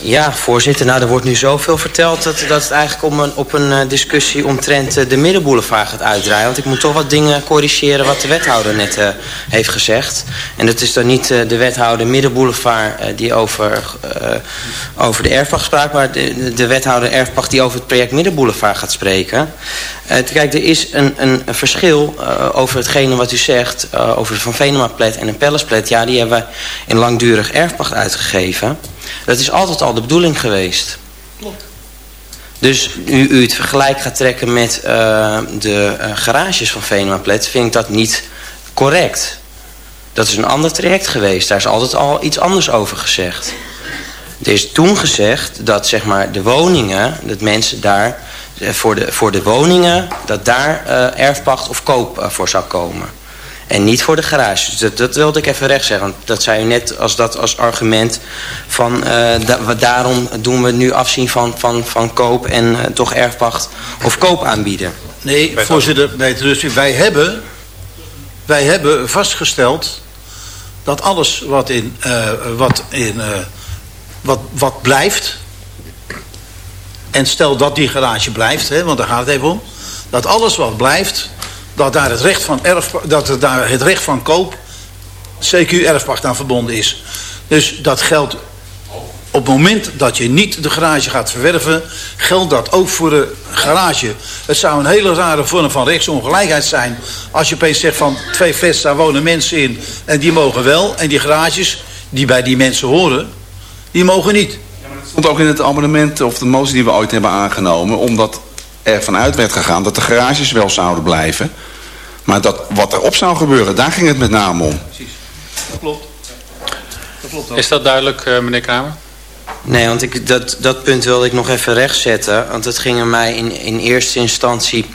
Ja, voorzitter. Nou, er wordt nu zoveel verteld dat, dat het eigenlijk om een, op een uh, discussie omtrent uh, de middenboulevard gaat uitdraaien. Want ik moet toch wat dingen corrigeren wat de wethouder net uh, heeft gezegd. En dat is dan niet de wethouder middenboulevard die over, over de erfpacht sprak, maar de, de, wethouder erfpacht die over het project middenboulevard gaat spreken. kijk, er is een, een, verschil over hetgene wat u zegt over de Van Venema-plet en een Pellesplet. Ja, die hebben wij in langdurig erfpacht uitgegeven. Dat is altijd al de bedoeling geweest. Klopt. Dus nu u het vergelijk gaat trekken met eh, de eh, garages van Venemaplet... vind ik dat niet correct. Dat is een ander traject geweest. Daar is altijd al iets anders over gezegd. Er is toen gezegd dat zeg maar, de woningen, dat mensen daar... eh, voor de, voor de woningen, dat daar eh, erfpacht of koop voor zou komen. En niet voor de garage. Dus dat, dat wilde ik even recht zeggen. Want dat zei u net als dat als argument van... eh, da- wa- daarom doen we nu afzien van, van, van koop en eh, toch erfpacht of koop aanbieden. Nee, voorzitter, nee, dus wij hebben, wij hebben vastgesteld dat alles wat, in, eh, wat, in, eh, wat, wat blijft, en stel dat die garage blijft, hè, want daar gaat het even om, dat alles wat blijft, dat daar het recht van, erf, dat er daar het recht van koop, CQ erfpacht aan verbonden is. Dus dat geldt op het moment dat je niet de garage gaat verwerven, geldt dat ook voor de garage. Het zou een hele rare vorm van rechtsongelijkheid zijn als je opeens zegt van twee flats, daar wonen mensen in en die mogen wel. En die garages die bij die mensen horen, die mogen niet. stond ook in het amendement of de motie die we ooit hebben aangenomen... omdat er vanuit werd gegaan dat de garages wel zouden blijven. Maar dat wat erop zou gebeuren, daar ging het met name om. Dat klopt. Dat klopt Is dat duidelijk, eh, meneer Kramer? Nee, want ik, dat, dat punt wilde ik nog even rechtzetten. Want het ging er mij in, in eerste instantie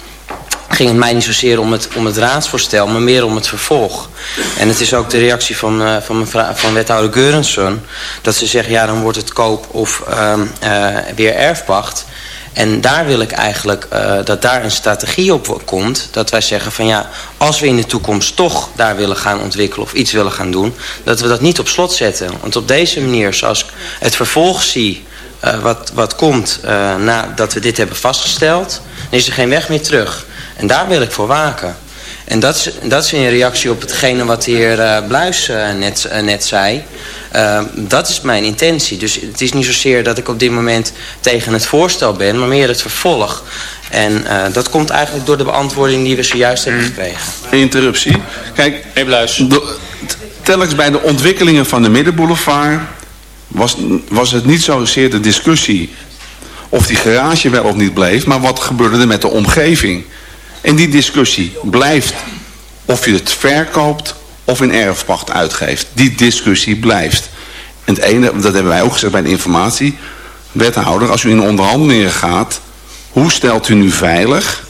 ging het mij niet zozeer om het, om het raadsvoorstel, maar meer om het vervolg. En het is ook de reactie van, eh, van, mevrouw, van wethouder Geurensen... dat ze zegt, ja, dan wordt het koop of ehm, eh, weer erfpacht... En daar wil ik eigenlijk eh, dat daar een strategie op komt. Dat wij zeggen van ja, als we in de toekomst toch daar willen gaan ontwikkelen of iets willen gaan doen. Dat we dat niet op slot zetten. Want op deze manier, zoals ik het vervolg zie eh, wat, wat komt uh, nadat we dit hebben vastgesteld. Dan is er geen weg meer terug. En daar wil ik voor waken. En dat is, dat is in reactie op hetgene wat de heer uh, Bluis uh, net, uh, net zei. Uh, dat is mijn intentie. Dus het is niet zozeer dat ik op dit moment tegen het voorstel ben, maar meer het vervolg. En uh, dat komt eigenlijk door de beantwoording die we zojuist hebben gekregen. Interruptie. Kijk, de, telkens bij de ontwikkelingen van de Middenboulevard was, was het niet zozeer de discussie of die garage wel of niet bleef, maar wat gebeurde er met de omgeving. En die discussie blijft of je het verkoopt of in erfpacht uitgeeft. Die discussie blijft. En het ene, dat hebben wij ook gezegd bij de informatie. Wethouder, als u in onderhandelingen gaat, hoe stelt u nu veilig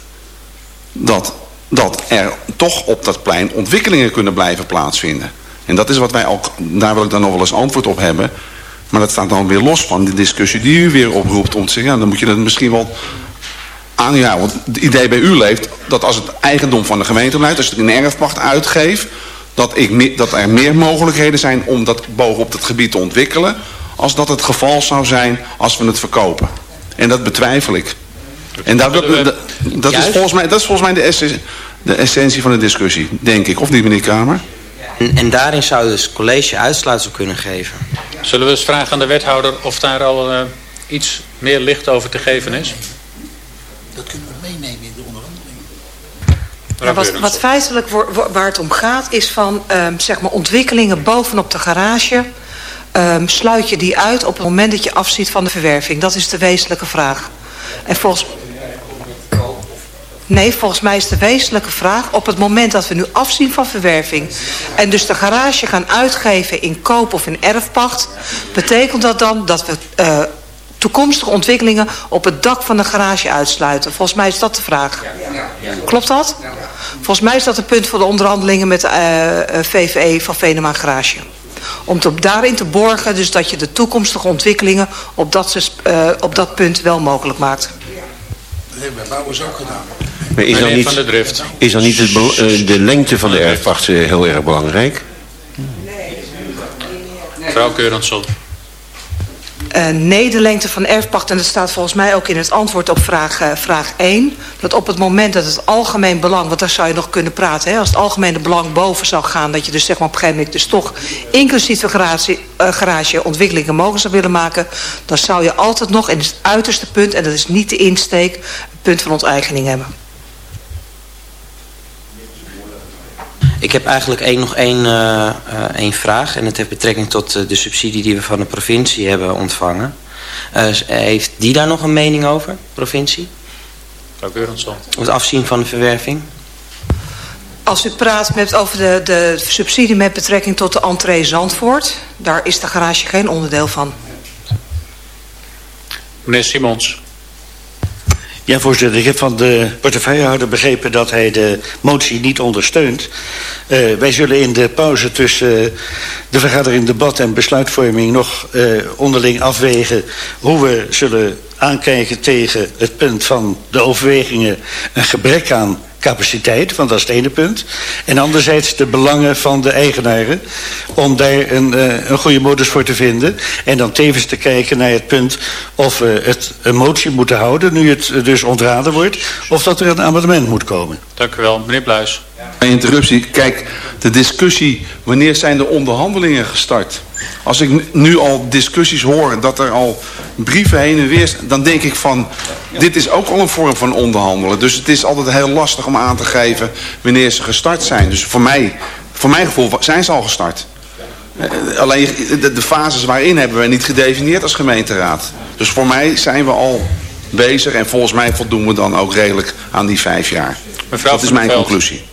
dat, dat er toch op dat plein ontwikkelingen kunnen blijven plaatsvinden? En dat is wat wij ook, daar wil ik dan nog wel eens antwoord op hebben. Maar dat staat dan weer los van de discussie die u weer oproept om te zeggen, ja, dan moet je dat misschien wel aan, ja, want het idee bij u leeft dat als het eigendom van de gemeente blijft, als het in erfpacht uitgeeft, dat, ik, dat er meer mogelijkheden zijn om dat bovenop het gebied te ontwikkelen, als dat het geval zou zijn als we het verkopen. En dat betwijfel ik. En dat, dat, dat, dat is, volgens mij, dat is volgens mij de, essentie, de essentie van de discussie, denk ik. Of niet, meneer Kramer? En, en daarin zou dus het college uitsluitsel kunnen geven. Zullen we eens vragen aan de wethouder of daar al uh, iets meer licht over te geven is? Dat kunnen we meenemen in de onderhandelingen. Ja, wat, wat, feitelijk waar het om gaat is van um, zeg maar ontwikkelingen bovenop de garage. Um, sluit je die uit op het moment dat je afziet van de verwerving? Dat is de wezenlijke vraag. En volgens... Nee, volgens mij is de wezenlijke vraag... op het moment dat we nu afzien van verwerving... en dus de garage gaan uitgeven in koop of in erfpacht... betekent dat dan dat we... Uh, toekomstige ontwikkelingen op het dak van de garage uitsluiten. Volgens mij is dat de vraag. Klopt dat? Volgens mij is dat een punt voor de onderhandelingen met de uh, VVE van Venema Garage. Om te, daarin te borgen dus dat je de toekomstige ontwikkelingen op dat, uh, op dat punt wel mogelijk maakt. Dat hebben we bouwers ook gedaan. Maar is dan niet, van de drift. Is dan niet het, uh, de lengte van de erfpacht heel erg belangrijk? Mevrouw Keuransson. Uh, de lengte van erfpacht, en dat staat volgens mij ook in het antwoord op vraag, uh, vraag 1... dat op het moment dat het algemeen belang, want daar zou je nog kunnen praten... Hè, als het algemene belang boven zou gaan... dat je dus zeg maar op een gegeven moment dus toch inclusief de garage, uh, garage ontwikkelingen mogelijk zou willen maken... dan zou je altijd nog, is het uiterste punt, en dat is niet de insteek... een punt van onteigening hebben. Ik heb eigenlijk één, nog één, uh, één vraag. En het heeft betrekking tot uh, de subsidie die we van de provincie hebben ontvangen. Eh, heeft die daar nog een mening over, provincie? Mevrouw. Het afzien van de verwerving? Als u praat met, over de, de subsidie met betrekking tot de entree Zandvoort... daar is de garage geen onderdeel van. Meneer Simons. Ja, voorzitter. Ik heb van de portefeuillehouder begrepen dat hij de motie niet ondersteunt. Eh, wij zullen in de pauze tussen eh, de vergadering debat en besluitvorming nog eh, onderling afwegen hoe we zullen aankijken tegen het punt van de overwegingen een gebrek aan capaciteit, want dat is het ene punt. En anderzijds de belangen van de eigenaren om daar een, eh, een goede modus voor te vinden. En dan tevens te kijken naar het punt of we het een motie moeten houden, nu het dus ontraden wordt, of dat er een amendement moet komen. Dank u wel. Meneer Bluis. Een interruptie. Kijk, de discussie, wanneer zijn de onderhandelingen gestart? Als ik nu- al discussies hoor dat er al brieven heen en weer... zijn, dan denk ik van, dit is ook al een vorm van onderhandelen. Dus het is altijd heel lastig om aan te geven wanneer ze gestart zijn. Dus voor mij, voor mijn gevoel zijn ze al gestart. Eh, Alleen de, fases waarin hebben we niet gedefinieerd als gemeenteraad. Dus voor mij zijn we al bezig en volgens mij voldoen we dan ook redelijk aan die vijf jaar. Mevrouw dat is mijn conclusie.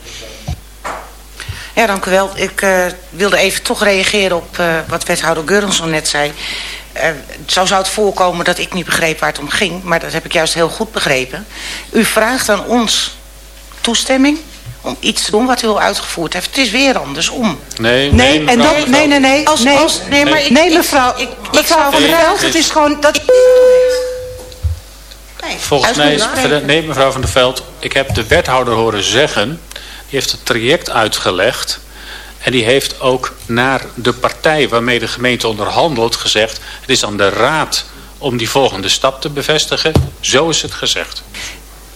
Ja, dank u wel. Ik eh, wilde even toch reageren op eh, wat wethouder Geurenson net zei. Eh, zo zou het voorkomen dat ik niet begreep waar het om ging. Maar dat heb ik juist heel goed begrepen. U vraagt aan ons toestemming om iets te doen wat u al uitgevoerd heeft. Het is weer andersom. Nee, Nee, en mevrouw dat, Van der nee, nee, nee. Als- nee, als- nee, maar ik- nee mevrouw, ik- ik mevrouw zou- van der Nee, Veld, het is gewoon... Dat, Volgens mij is, nee, mevrouw van der Veld, ik heb de wethouder horen zeggen, heeft het traject uitgelegd en die heeft ook naar de partij waarmee de gemeente onderhandelt gezegd, het is aan de raad om die volgende stap te bevestigen. Zo is het gezegd.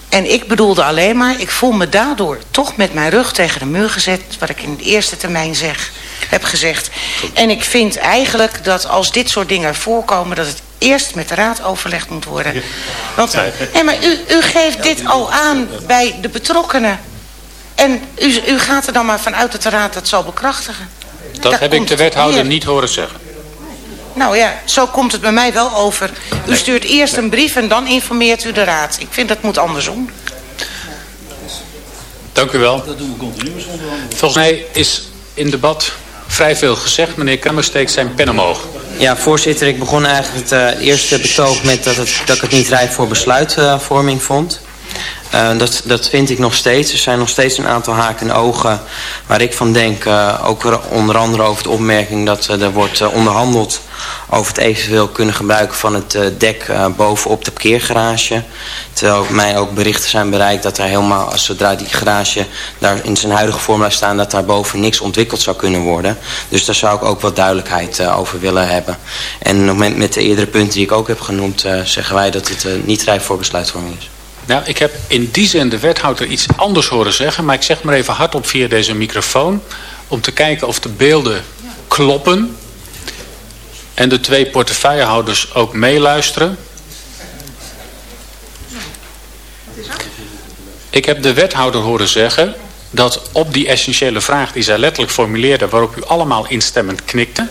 En ik bedoelde alleen maar, ik voel me daardoor toch met mijn rug tegen de muur gezet... wat ik in de eerste termijn zeg, heb gezegd. En ik vind eigenlijk dat als dit soort dingen voorkomen... dat het eerst met de raad overlegd moet worden. Want, nee, maar u, u geeft dit al aan bij de betrokkenen. En u, u gaat er dan maar vanuit dat de raad dat zal bekrachtigen. Dat Daar heb ik de wethouder niet horen zeggen. Nou ja, zo komt het bij mij wel over. U stuurt eerst een brief en dan informeert u de raad. Ik vind dat moet andersom. Dank u wel. Dat doen we continu Volgens mij is in debat vrij veel gezegd. Meneer Kramer steekt zijn pen omhoog. Ja, voorzitter, ik begon eigenlijk het eh, eerste betoog met dat, het, dat ik het niet rijp voor besluitvorming vond. Eh, dat, dat vind ik nog steeds. Er zijn nog steeds een aantal haken en ogen waar ik van denk. eh, ook er- onder andere over de opmerking dat eh, er wordt onderhandeld over het eventueel kunnen gebruiken van het dek bovenop de parkeergarage. Terwijl mij ook berichten zijn bereikt dat er helemaal, zodra die garage daar in zijn huidige vorm blijft staan, dat daar boven niks ontwikkeld zou kunnen worden. Dus daar zou ik ook wat duidelijkheid over willen hebben. En met, met de eerdere punten die ik ook heb genoemd, zeggen wij dat het niet rijp voor besluitvorming is. Nou, ik heb in die zin de wethouder iets anders horen zeggen. Maar ik zeg maar even hardop via deze microfoon. Om te kijken of de beelden kloppen. En de twee portefeuillehouders ook meeluisteren. Ik heb de wethouder horen zeggen dat op die essentiële vraag die zij letterlijk formuleerde... waarop u allemaal instemmend knikte...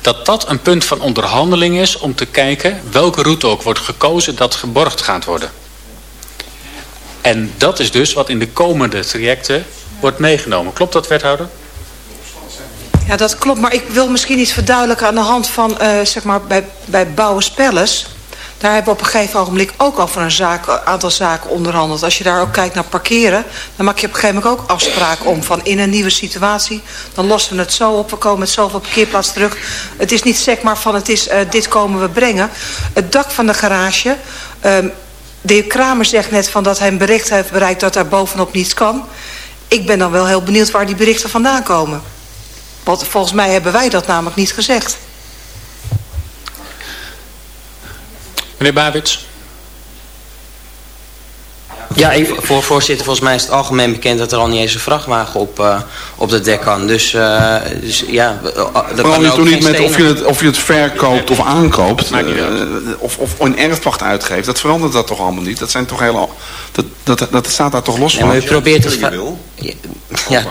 dat dat een punt van onderhandeling is om te kijken welke route ook wordt gekozen dat geborgd gaat worden. En dat is dus wat in de komende trajecten wordt meegenomen. Klopt dat, wethouder? Ja, dat klopt. Maar ik wil misschien iets verduidelijken aan de hand van, eh, zeg maar, bij, bij Palace. Daar hebben we op een gegeven ogenblik ook over een zaak, aantal zaken onderhandeld. Als je daar ook kijkt naar parkeren, dan maak je op een gegeven moment ook afspraken om van in een nieuwe situatie. Dan lossen we het zo op, we komen met zoveel parkeerplaats terug. Het is niet zeg maar van het is eh, dit komen we brengen. Het dak van de garage, ehm, de heer Kramer zegt net van dat hij een bericht heeft bereikt dat daar bovenop niets kan. Ik ben dan wel heel benieuwd waar die berichten vandaan komen. Want volgens mij hebben wij dat namelijk niet gezegd. Meneer Babits? Ja, ik, voor, voorzitter, volgens mij is het algemeen bekend dat er al niet eens een vrachtwagen op, eh, op het dek kan. Dus, eh, dus ja, we- uh, er Vooral kan niet ook toen niet met of je, het, of je het verkoopt of aankoopt. eh, of, of een erfpacht uitgeeft. Dat verandert dat toch allemaal niet? Dat, zijn toch hele, dat, dat, dat staat daar toch los Nee, van? maar u probeert het... Ja, ja.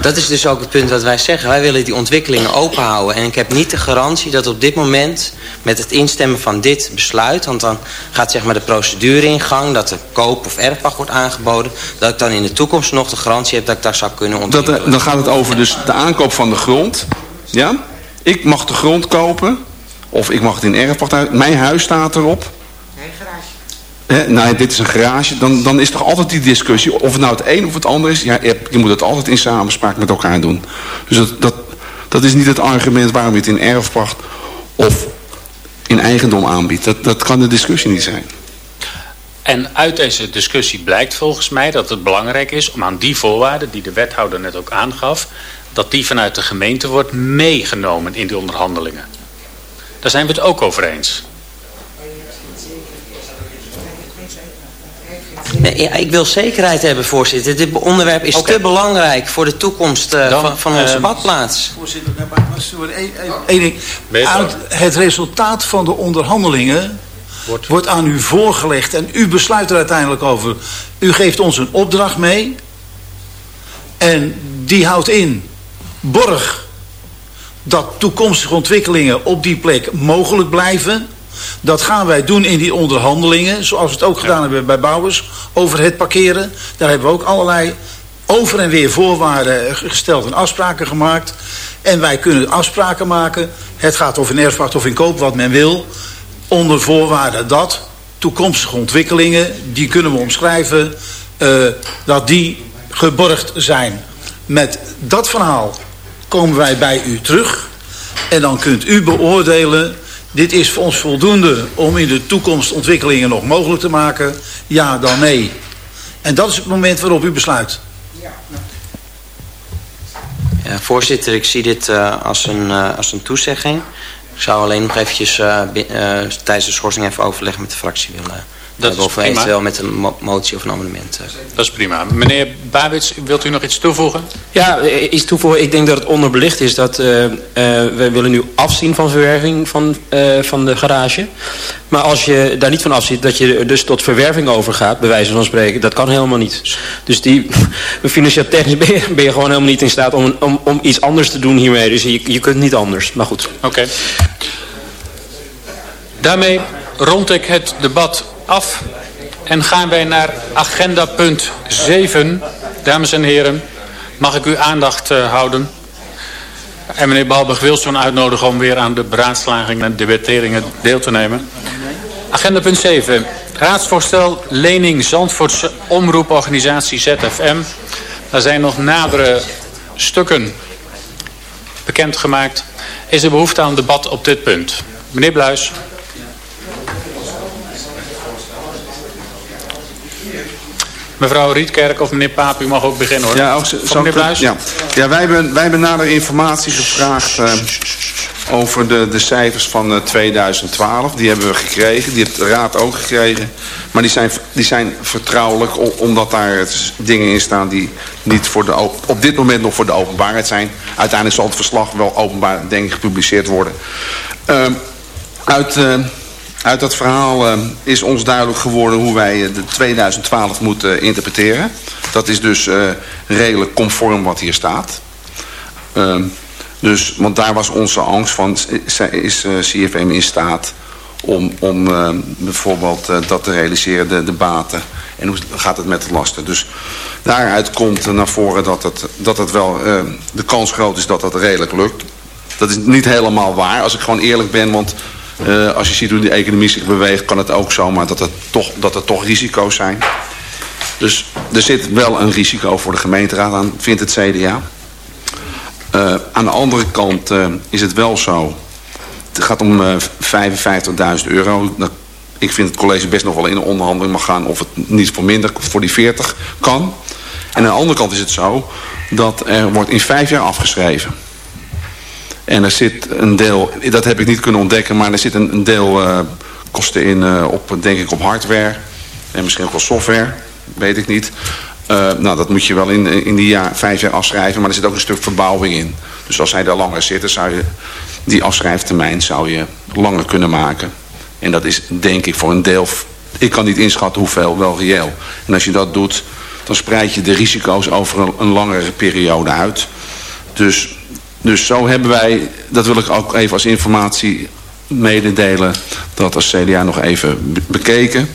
Dat is dus ook het punt wat wij zeggen. Wij willen die ontwikkelingen open houden. En ik heb niet de garantie dat op dit moment... met het instemmen van dit besluit... want dan gaat zeg maar de procedure in gang... dat de koop of erfpacht wordt aangeboden... dat ik dan in de toekomst nog de garantie heb dat ik daar zou kunnen Dat, ontwikkelen. eh, dan gaat het over dus de aankoop van de grond. Ja? Ik mag de grond kopen. Of ik mag het in erfpacht uit. Mijn huis staat erop. Nou, dit is een garage. Dan, dan is toch altijd die discussie. Of het nou het een of het ander is. Ja, je moet het altijd in samenspraak met elkaar doen. Dus dat, dat, dat is niet het argument waarom je het in erfpacht of in eigendom aanbiedt. Dat, dat kan de discussie niet zijn. En uit deze discussie blijkt volgens mij dat het belangrijk is om aan die voorwaarden die de wethouder net ook aangaf, dat die vanuit de gemeente wordt meegenomen in die onderhandelingen. Daar zijn we het ook over eens. Ja, ik wil zekerheid hebben, voorzitter. Dit onderwerp is te belangrijk voor de toekomst eh, van, van onze ehm, badplaats. Voorzitter, één- ding. Uit het resultaat van de onderhandelingen wordt. aan u voorgelegd en u besluit er uiteindelijk over. U geeft ons een opdracht mee en die houdt in borg dat toekomstige ontwikkelingen op die plek mogelijk blijven. Dat gaan wij doen in die onderhandelingen, zoals we het ook gedaan hebben bij Bouwers, over het parkeren. Daar hebben we ook allerlei over en weer voorwaarden gesteld en afspraken gemaakt. En wij kunnen afspraken maken, het gaat of in erfpacht of in koop, wat men wil, onder voorwaarde dat toekomstige ontwikkelingen, die kunnen we omschrijven, eh, dat die geborgd zijn. Met dat verhaal komen wij bij u terug. En dan kunt u beoordelen, dit is voor ons voldoende om in de toekomst ontwikkelingen nog mogelijk te maken. Ja, dan nee. En dat is het moment waarop u besluit. Ja, voorzitter, ik zie dit eh, als, een, eh, als een toezegging. Ik zou alleen nog eventjes eh, tijdens de schorsing even overleggen met de fractie willen. Dat is prima. eventueel met een mo- motie of een amendement. eh. Dat is prima. Meneer Babits, wilt u nog iets toevoegen? Ja, eh, iets toevoegen. Ik denk dat het onderbelicht is dat eh, eh, we willen nu afzien van verwerving van, eh, van de garage. Maar als je daar niet van afziet, dat je dus tot verwerving overgaat, bij wijze van spreken, dat kan helemaal niet. Dus die, financieel technisch ben je, ben je gewoon helemaal niet in staat om, om, om iets anders te doen hiermee. Dus je, je kunt niet anders. Maar goed. Oké. Daarmee rond ik het debat af en gaan wij naar agenda punt 7. Dames en heren, mag ik uw aandacht eh, houden? En meneer Balberg-Wilson uitnodigen om weer aan de beraadslagingen en debatteringen deel te nemen. Agenda punt 7. Raadsvoorstel lening Zandvoortse omroeporganisatie ZFM. Daar zijn nog nadere stukken bekendgemaakt. Is er behoefte aan debat op dit punt? Meneer Bluis. Mevrouw Rietkerk of meneer Paap, u mag ook beginnen hoor. Ja, ook, zo- meneer Bluis? Ja, ja wij, hebben, wij hebben nader informatie gevraagd eh, over de, de cijfers van eh, 2012. Die hebben we gekregen, die heeft de raad ook gekregen. Maar die zijn, die zijn vertrouwelijk, omdat daar dingen in staan die niet voor de, op, dit moment nog voor de openbaarheid zijn. Uiteindelijk zal het verslag wel openbaar, denk ik, gepubliceerd worden. Ehm, uit... uit dat verhaal eh, is ons duidelijk geworden hoe wij eh, de 2012 moeten eh, interpreteren. Dat is dus redelijk conform wat hier staat. Ehm, dus, want daar was onze angst van, is, CFM in staat om, om bijvoorbeeld dat te realiseren, de, baten. En hoe gaat het met de lasten? Dus daaruit komt naar voren dat het, dat het wel, eh, de kans groot is dat dat redelijk lukt. Dat is niet helemaal waar, als ik gewoon eerlijk ben, want eh, als je ziet hoe de economie zich beweegt, kan het ook zomaar dat, het toch, dat er toch risico's zijn. Dus er zit wel een risico voor de gemeenteraad aan, vindt het CDA. Eh, aan de andere kant eh, is het wel zo. Het gaat om eh 55.000 euro. Dat- ik vind het college best nog wel in een onderhandeling mag gaan of het niet voor minder, voor die 40 kan. En aan de andere kant is het zo dat er wordt in vijf jaar afgeschreven. En er zit een deel, dat heb ik niet kunnen ontdekken, maar er zit een, deel eh, kosten in eh, op, denk ik, op hardware. En misschien ook wel software, weet ik niet. Eh, nou, dat moet je wel in, in die jaar, vijf jaar afschrijven, maar er zit ook een stuk verbouwing in. Dus als hij daar langer zit, zou je die afschrijftermijn zou je langer kunnen maken. En dat is denk ik voor een deel, ik kan niet inschatten hoeveel, wel reëel. En als je dat doet, dan spreid je de risico's over een langere periode uit. Dus, dus zo hebben wij, dat wil ik ook even als informatie mededelen, dat als CDA nog even be- bekeken.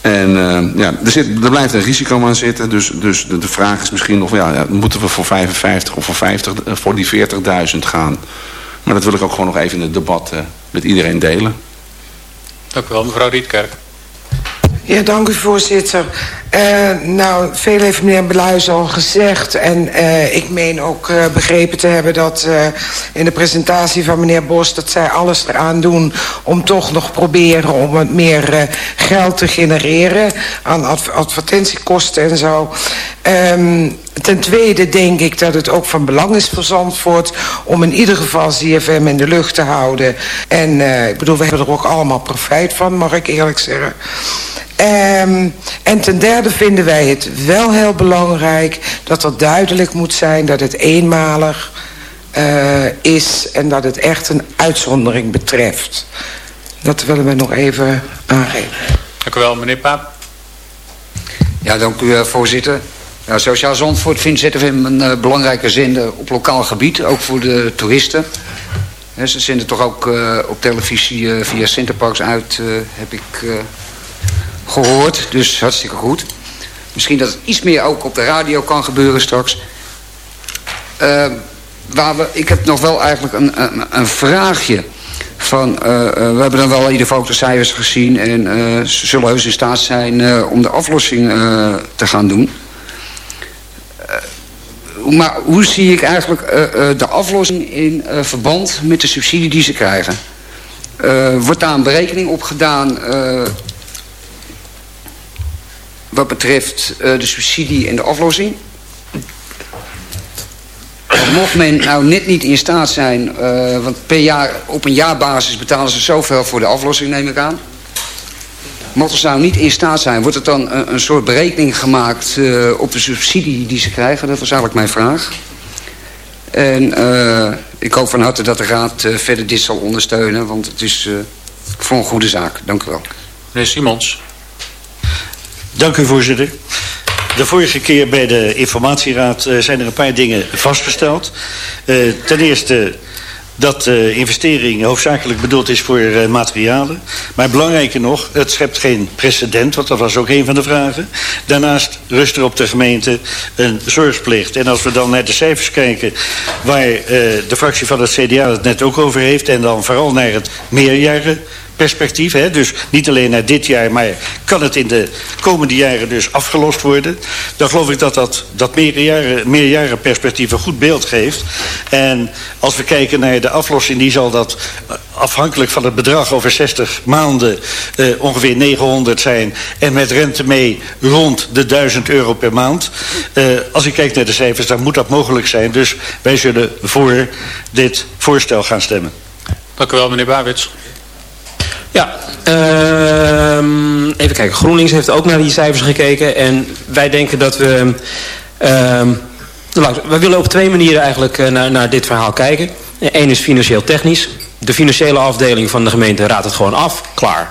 En eh, ja, er, zit, er blijft een risico aan zitten. Dus, dus de, vraag is misschien ja, ja, moeten we voor 55 of voor, 50, eh, voor die 40.000 gaan? Maar dat wil ik ook gewoon nog even in het debat eh, met iedereen delen. Dank u wel, mevrouw Rietkerk. Ja, dank u voorzitter. Eh, nou, veel heeft meneer Beluis al gezegd. En eh, ik meen ook eh, begrepen te hebben dat in de presentatie van meneer Bos... dat zij alles eraan doen om toch nog proberen om wat meer geld te genereren... aan adv- advertentiekosten en zo. Ehm, ten tweede denk ik dat het ook van belang is voor Zandvoort... om in ieder geval ZFM in de lucht te houden. En eh, ik bedoel, we hebben er ook allemaal profijt van, mag ik eerlijk zeggen. Ehm, en ten derde vinden wij het wel heel belangrijk dat er duidelijk moet zijn dat het eenmalig eh, is en dat het echt een uitzondering betreft. Dat willen we nog even aangeven. Dank u wel, meneer Paap. Ja, dank u eh, voorzitter. Ja, Sociaal Zandvoort vindt ZFM een eh, belangrijke zender op lokaal gebied, ook voor de toeristen. Hè, ze zenden toch ook eh, op televisie eh, via Centerparks uit, heb ik eh, gehoord. Dus hartstikke goed. Misschien dat het iets meer ook op de radio kan gebeuren straks. Eh, waar we, ik heb nog wel eigenlijk een, een, een vraagje. Van, we hebben dan wel in ieder geval de cijfers gezien... en ze zullen heus in staat zijn om de aflossing te gaan doen. Maar hoe zie ik eigenlijk eh, eh, de aflossing in eh, verband met de subsidie die ze krijgen? Wordt daar een berekening op gedaan... wat betreft de subsidie en de aflossing? Mocht men nou net niet in staat zijn, want per jaar, op een jaarbasis betalen ze zoveel voor de aflossing, neem ik aan. Ze nou niet in staat zijn, wordt er dan een, een soort berekening gemaakt eh, op de subsidie die ze krijgen? Dat was eigenlijk mijn vraag. En eh, ik hoop van harte dat de Raad eh, verder dit zal ondersteunen, want het is eh, voor een goede zaak. Dank u wel. Meneer Simons. Dank u, voorzitter. De vorige keer bij de informatieraad eh, zijn er een paar dingen vastgesteld. Eh, ten eerste dat de investering hoofdzakelijk bedoeld is voor eh, materialen. Maar belangrijker nog, het schept geen precedent, want dat was ook een van de vragen. Daarnaast rust er op de gemeente een zorgplicht. En als we dan naar de cijfers kijken, waar eh, de fractie van het CDA het net ook over heeft... en dan vooral naar het meerjaren perspectief. Hè? Dus niet alleen naar dit jaar, maar kan het in de komende jaren dus afgelost worden. Dan geloof ik dat dat, dat meerjaren, meerjarenperspectief een goed beeld geeft. En als we kijken naar de aflossing, die zal dat eh, afhankelijk van het bedrag over 60 maanden eh, ongeveer 900 zijn. En met rente mee rond de 1000 euro per maand. Eh, als ik kijk naar de cijfers, dan moet dat mogelijk zijn. Dus wij zullen voor dit voorstel gaan stemmen. Dank u wel, meneer Bawits. Ja, ehm, even kijken. GroenLinks heeft ook naar die cijfers gekeken. En wij denken dat we... nou, wij willen op twee manieren eigenlijk eh, naar, naar dit verhaal kijken. Eén is financieel technisch. De financiële afdeling van de gemeente raadt het gewoon af. Klaar.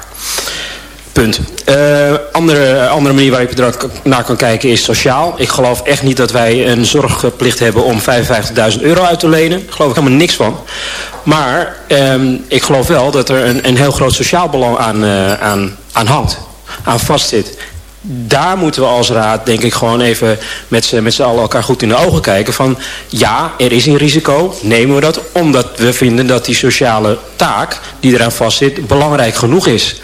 Punt. Eh, andere, andere manier waarop je naar kan kijken is sociaal. Ik geloof echt niet dat wij een zorgplicht hebben om 55.000 euro uit te lenen. Daar geloof ik helemaal niks van. Maar ehm, ik geloof wel dat er een, een heel groot sociaal belang aan, eh, aan, aan hangt. Aan vastzit. Daar moeten we als raad denk ik gewoon even met z'n allen elkaar goed in de ogen kijken. Van ja, er is een risico. Nemen we dat omdat we vinden dat die sociale taak die eraan vastzit belangrijk genoeg is.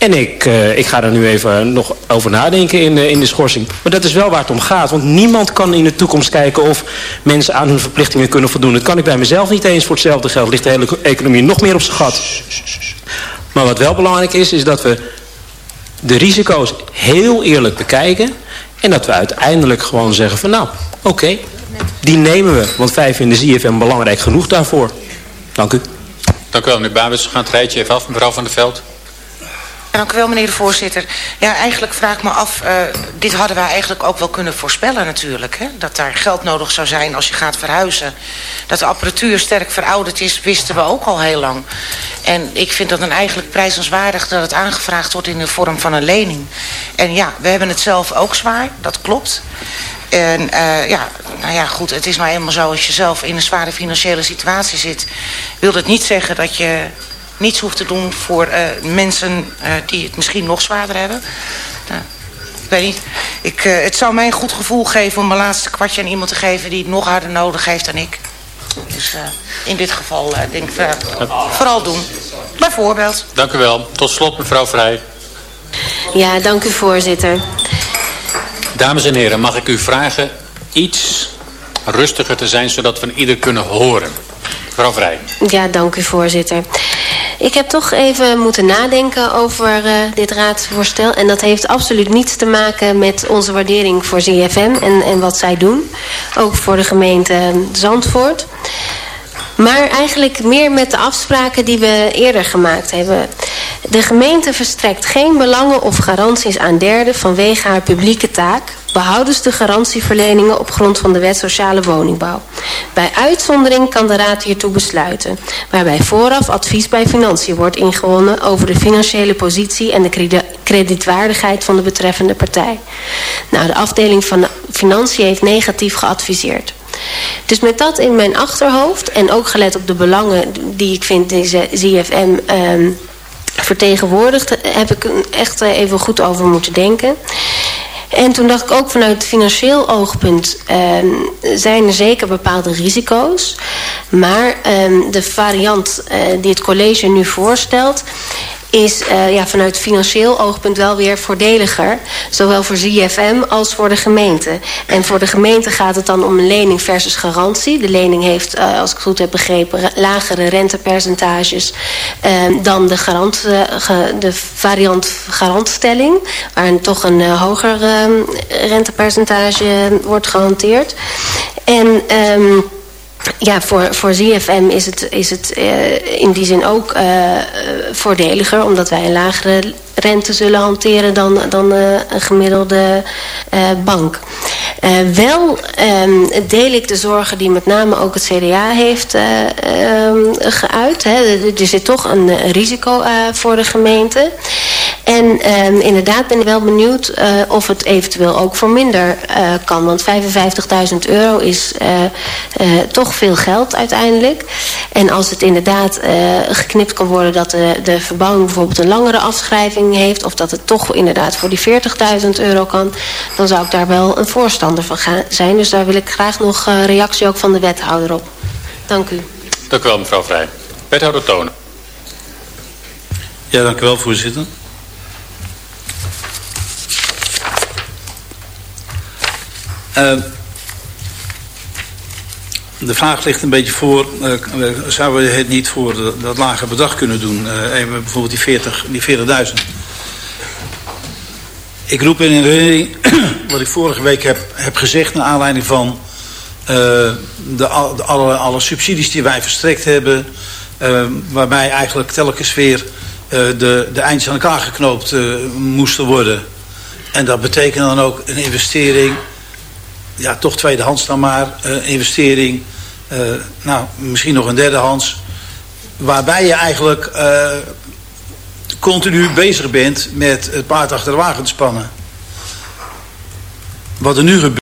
En ik, eh, ik ga er nu even nog over nadenken in, de in de schorsing. Maar dat is wel waar het om gaat. Want niemand kan in de toekomst kijken of mensen aan hun verplichtingen kunnen voldoen. Dat kan ik bij mezelf niet eens. Voor hetzelfde geld ligt de hele economie nog meer op zijn gat. Maar wat wel belangrijk is, is dat we de risico's heel eerlijk bekijken. En dat we uiteindelijk gewoon zeggen van nou, oké, die nemen we. Want wij vinden ZFM belangrijk genoeg daarvoor. Dank u. Dank u wel, meneer Bawits. We gaan het rijtje even af. Mevrouw van der Veld. Dank u wel, meneer de voorzitter. Ja, eigenlijk vraag ik me af, eh, dit hadden wij eigenlijk ook wel kunnen voorspellen natuurlijk. Hè? Dat daar geld nodig zou zijn als je gaat verhuizen. Dat de apparatuur sterk verouderd is, wisten we ook al heel lang. En ik vind dat dan eigenlijk prijzenswaardig dat het aangevraagd wordt in de vorm van een lening. En ja, we hebben het zelf ook zwaar, dat klopt. En eh, ja, nou ja, goed, het is nou eenmaal zo... als je zelf in een zware financiële situatie zit... wil dat niet zeggen dat je niets hoeft te doen voor eh, mensen eh, die het misschien nog zwaarder hebben. Nou, ik weet niet. Ik, eh, het zou mij een goed gevoel geven om mijn laatste kwartje aan iemand te geven... die het nog harder nodig heeft dan ik. Dus eh, in dit geval eh, denk ik vooral doen. Bijvoorbeeld. Dank u wel. Tot slot mevrouw Vrij. Ja, dank u voorzitter. Dames en heren, mag ik u vragen iets rustiger te zijn... zodat we een ieder kunnen horen. Mevrouw Vrij. Ja, dank u voorzitter. Ik heb toch even moeten nadenken over eh, dit raadsvoorstel. En dat heeft absoluut niets te maken met onze waardering voor ZFM en, en wat zij doen. Ook voor de gemeente Zandvoort. Maar eigenlijk meer met de afspraken die we eerder gemaakt hebben. De gemeente verstrekt geen belangen of garanties aan derden vanwege haar publieke taak, behoudens de garantieverleningen op grond van de wet sociale woningbouw. Bij uitzondering kan de raad hiertoe besluiten, waarbij vooraf advies bij financiën wordt ingewonnen over de financiële positie en de kredietwaardigheid van de betreffende partij. Nou, de afdeling van financiën heeft negatief geadviseerd. Dus met dat in mijn achterhoofd en ook gelet op de belangen die ik vind deze ZFM ehm, vertegenwoordigt, heb ik echt eh, even goed over moeten denken. En toen dacht ik ook vanuit financieel oogpunt ehm, zijn er zeker bepaalde risico's. Maar ehm, de variant eh, die het college nu voorstelt is eh, ja, vanuit financieel oogpunt wel weer voordeliger. Zowel voor ZFM als voor de gemeente. En voor de gemeente gaat het dan om een lening versus garantie. De lening heeft, eh, als ik goed heb begrepen, lagere rentepercentages eh, dan de, garant, eh, de variant garantstelling. Waar toch een hoger eh, rentepercentage wordt gehanteerd. En... ehm ja, voor, voor ZFM is het, is het uh, in die zin ook uh, voordeliger... omdat wij een lagere rente zullen hanteren dan, dan uh, een gemiddelde bank. wel um, deel ik de zorgen die met name ook het CDA heeft um, geuit. Hè. Er zit toch een risico voor de gemeente... En um, inderdaad ben ik wel benieuwd uh, of het eventueel ook voor minder uh, kan. Want 55.000 euro is uh, uh, toch veel geld uiteindelijk. En als het inderdaad uh, geknipt kan worden dat de, de verbouwing bijvoorbeeld een langere afschrijving heeft... of dat het toch inderdaad voor die 40.000 euro kan... dan zou ik daar wel een voorstander van gaan zijn. Dus daar wil ik graag nog uh, reactie ook van de wethouder op. Dank u. Dank u wel mevrouw Vrij. Wethouder Tonen. Ja, dank u wel voorzitter. Uh, de vraag ligt een beetje voor, uh, zouden we het niet voor dat lage bedrag kunnen doen? Uh, bijvoorbeeld die 40 die 40.000. Ik roep in herinnering wat ik vorige week heb, heb gezegd... naar aanleiding van de, de, alle, alle subsidies die wij verstrekt hebben... waarbij eigenlijk telkens weer de, de eindjes aan elkaar geknoopt moesten worden. En dat betekent dan ook een investering ja, toch tweedehands dan maar, uh, investering. Uh, nou, misschien nog een derdehands. Waarbij je eigenlijk uh, continu bezig bent met het paard achter de wagen te spannen. Wat er nu gebeurt.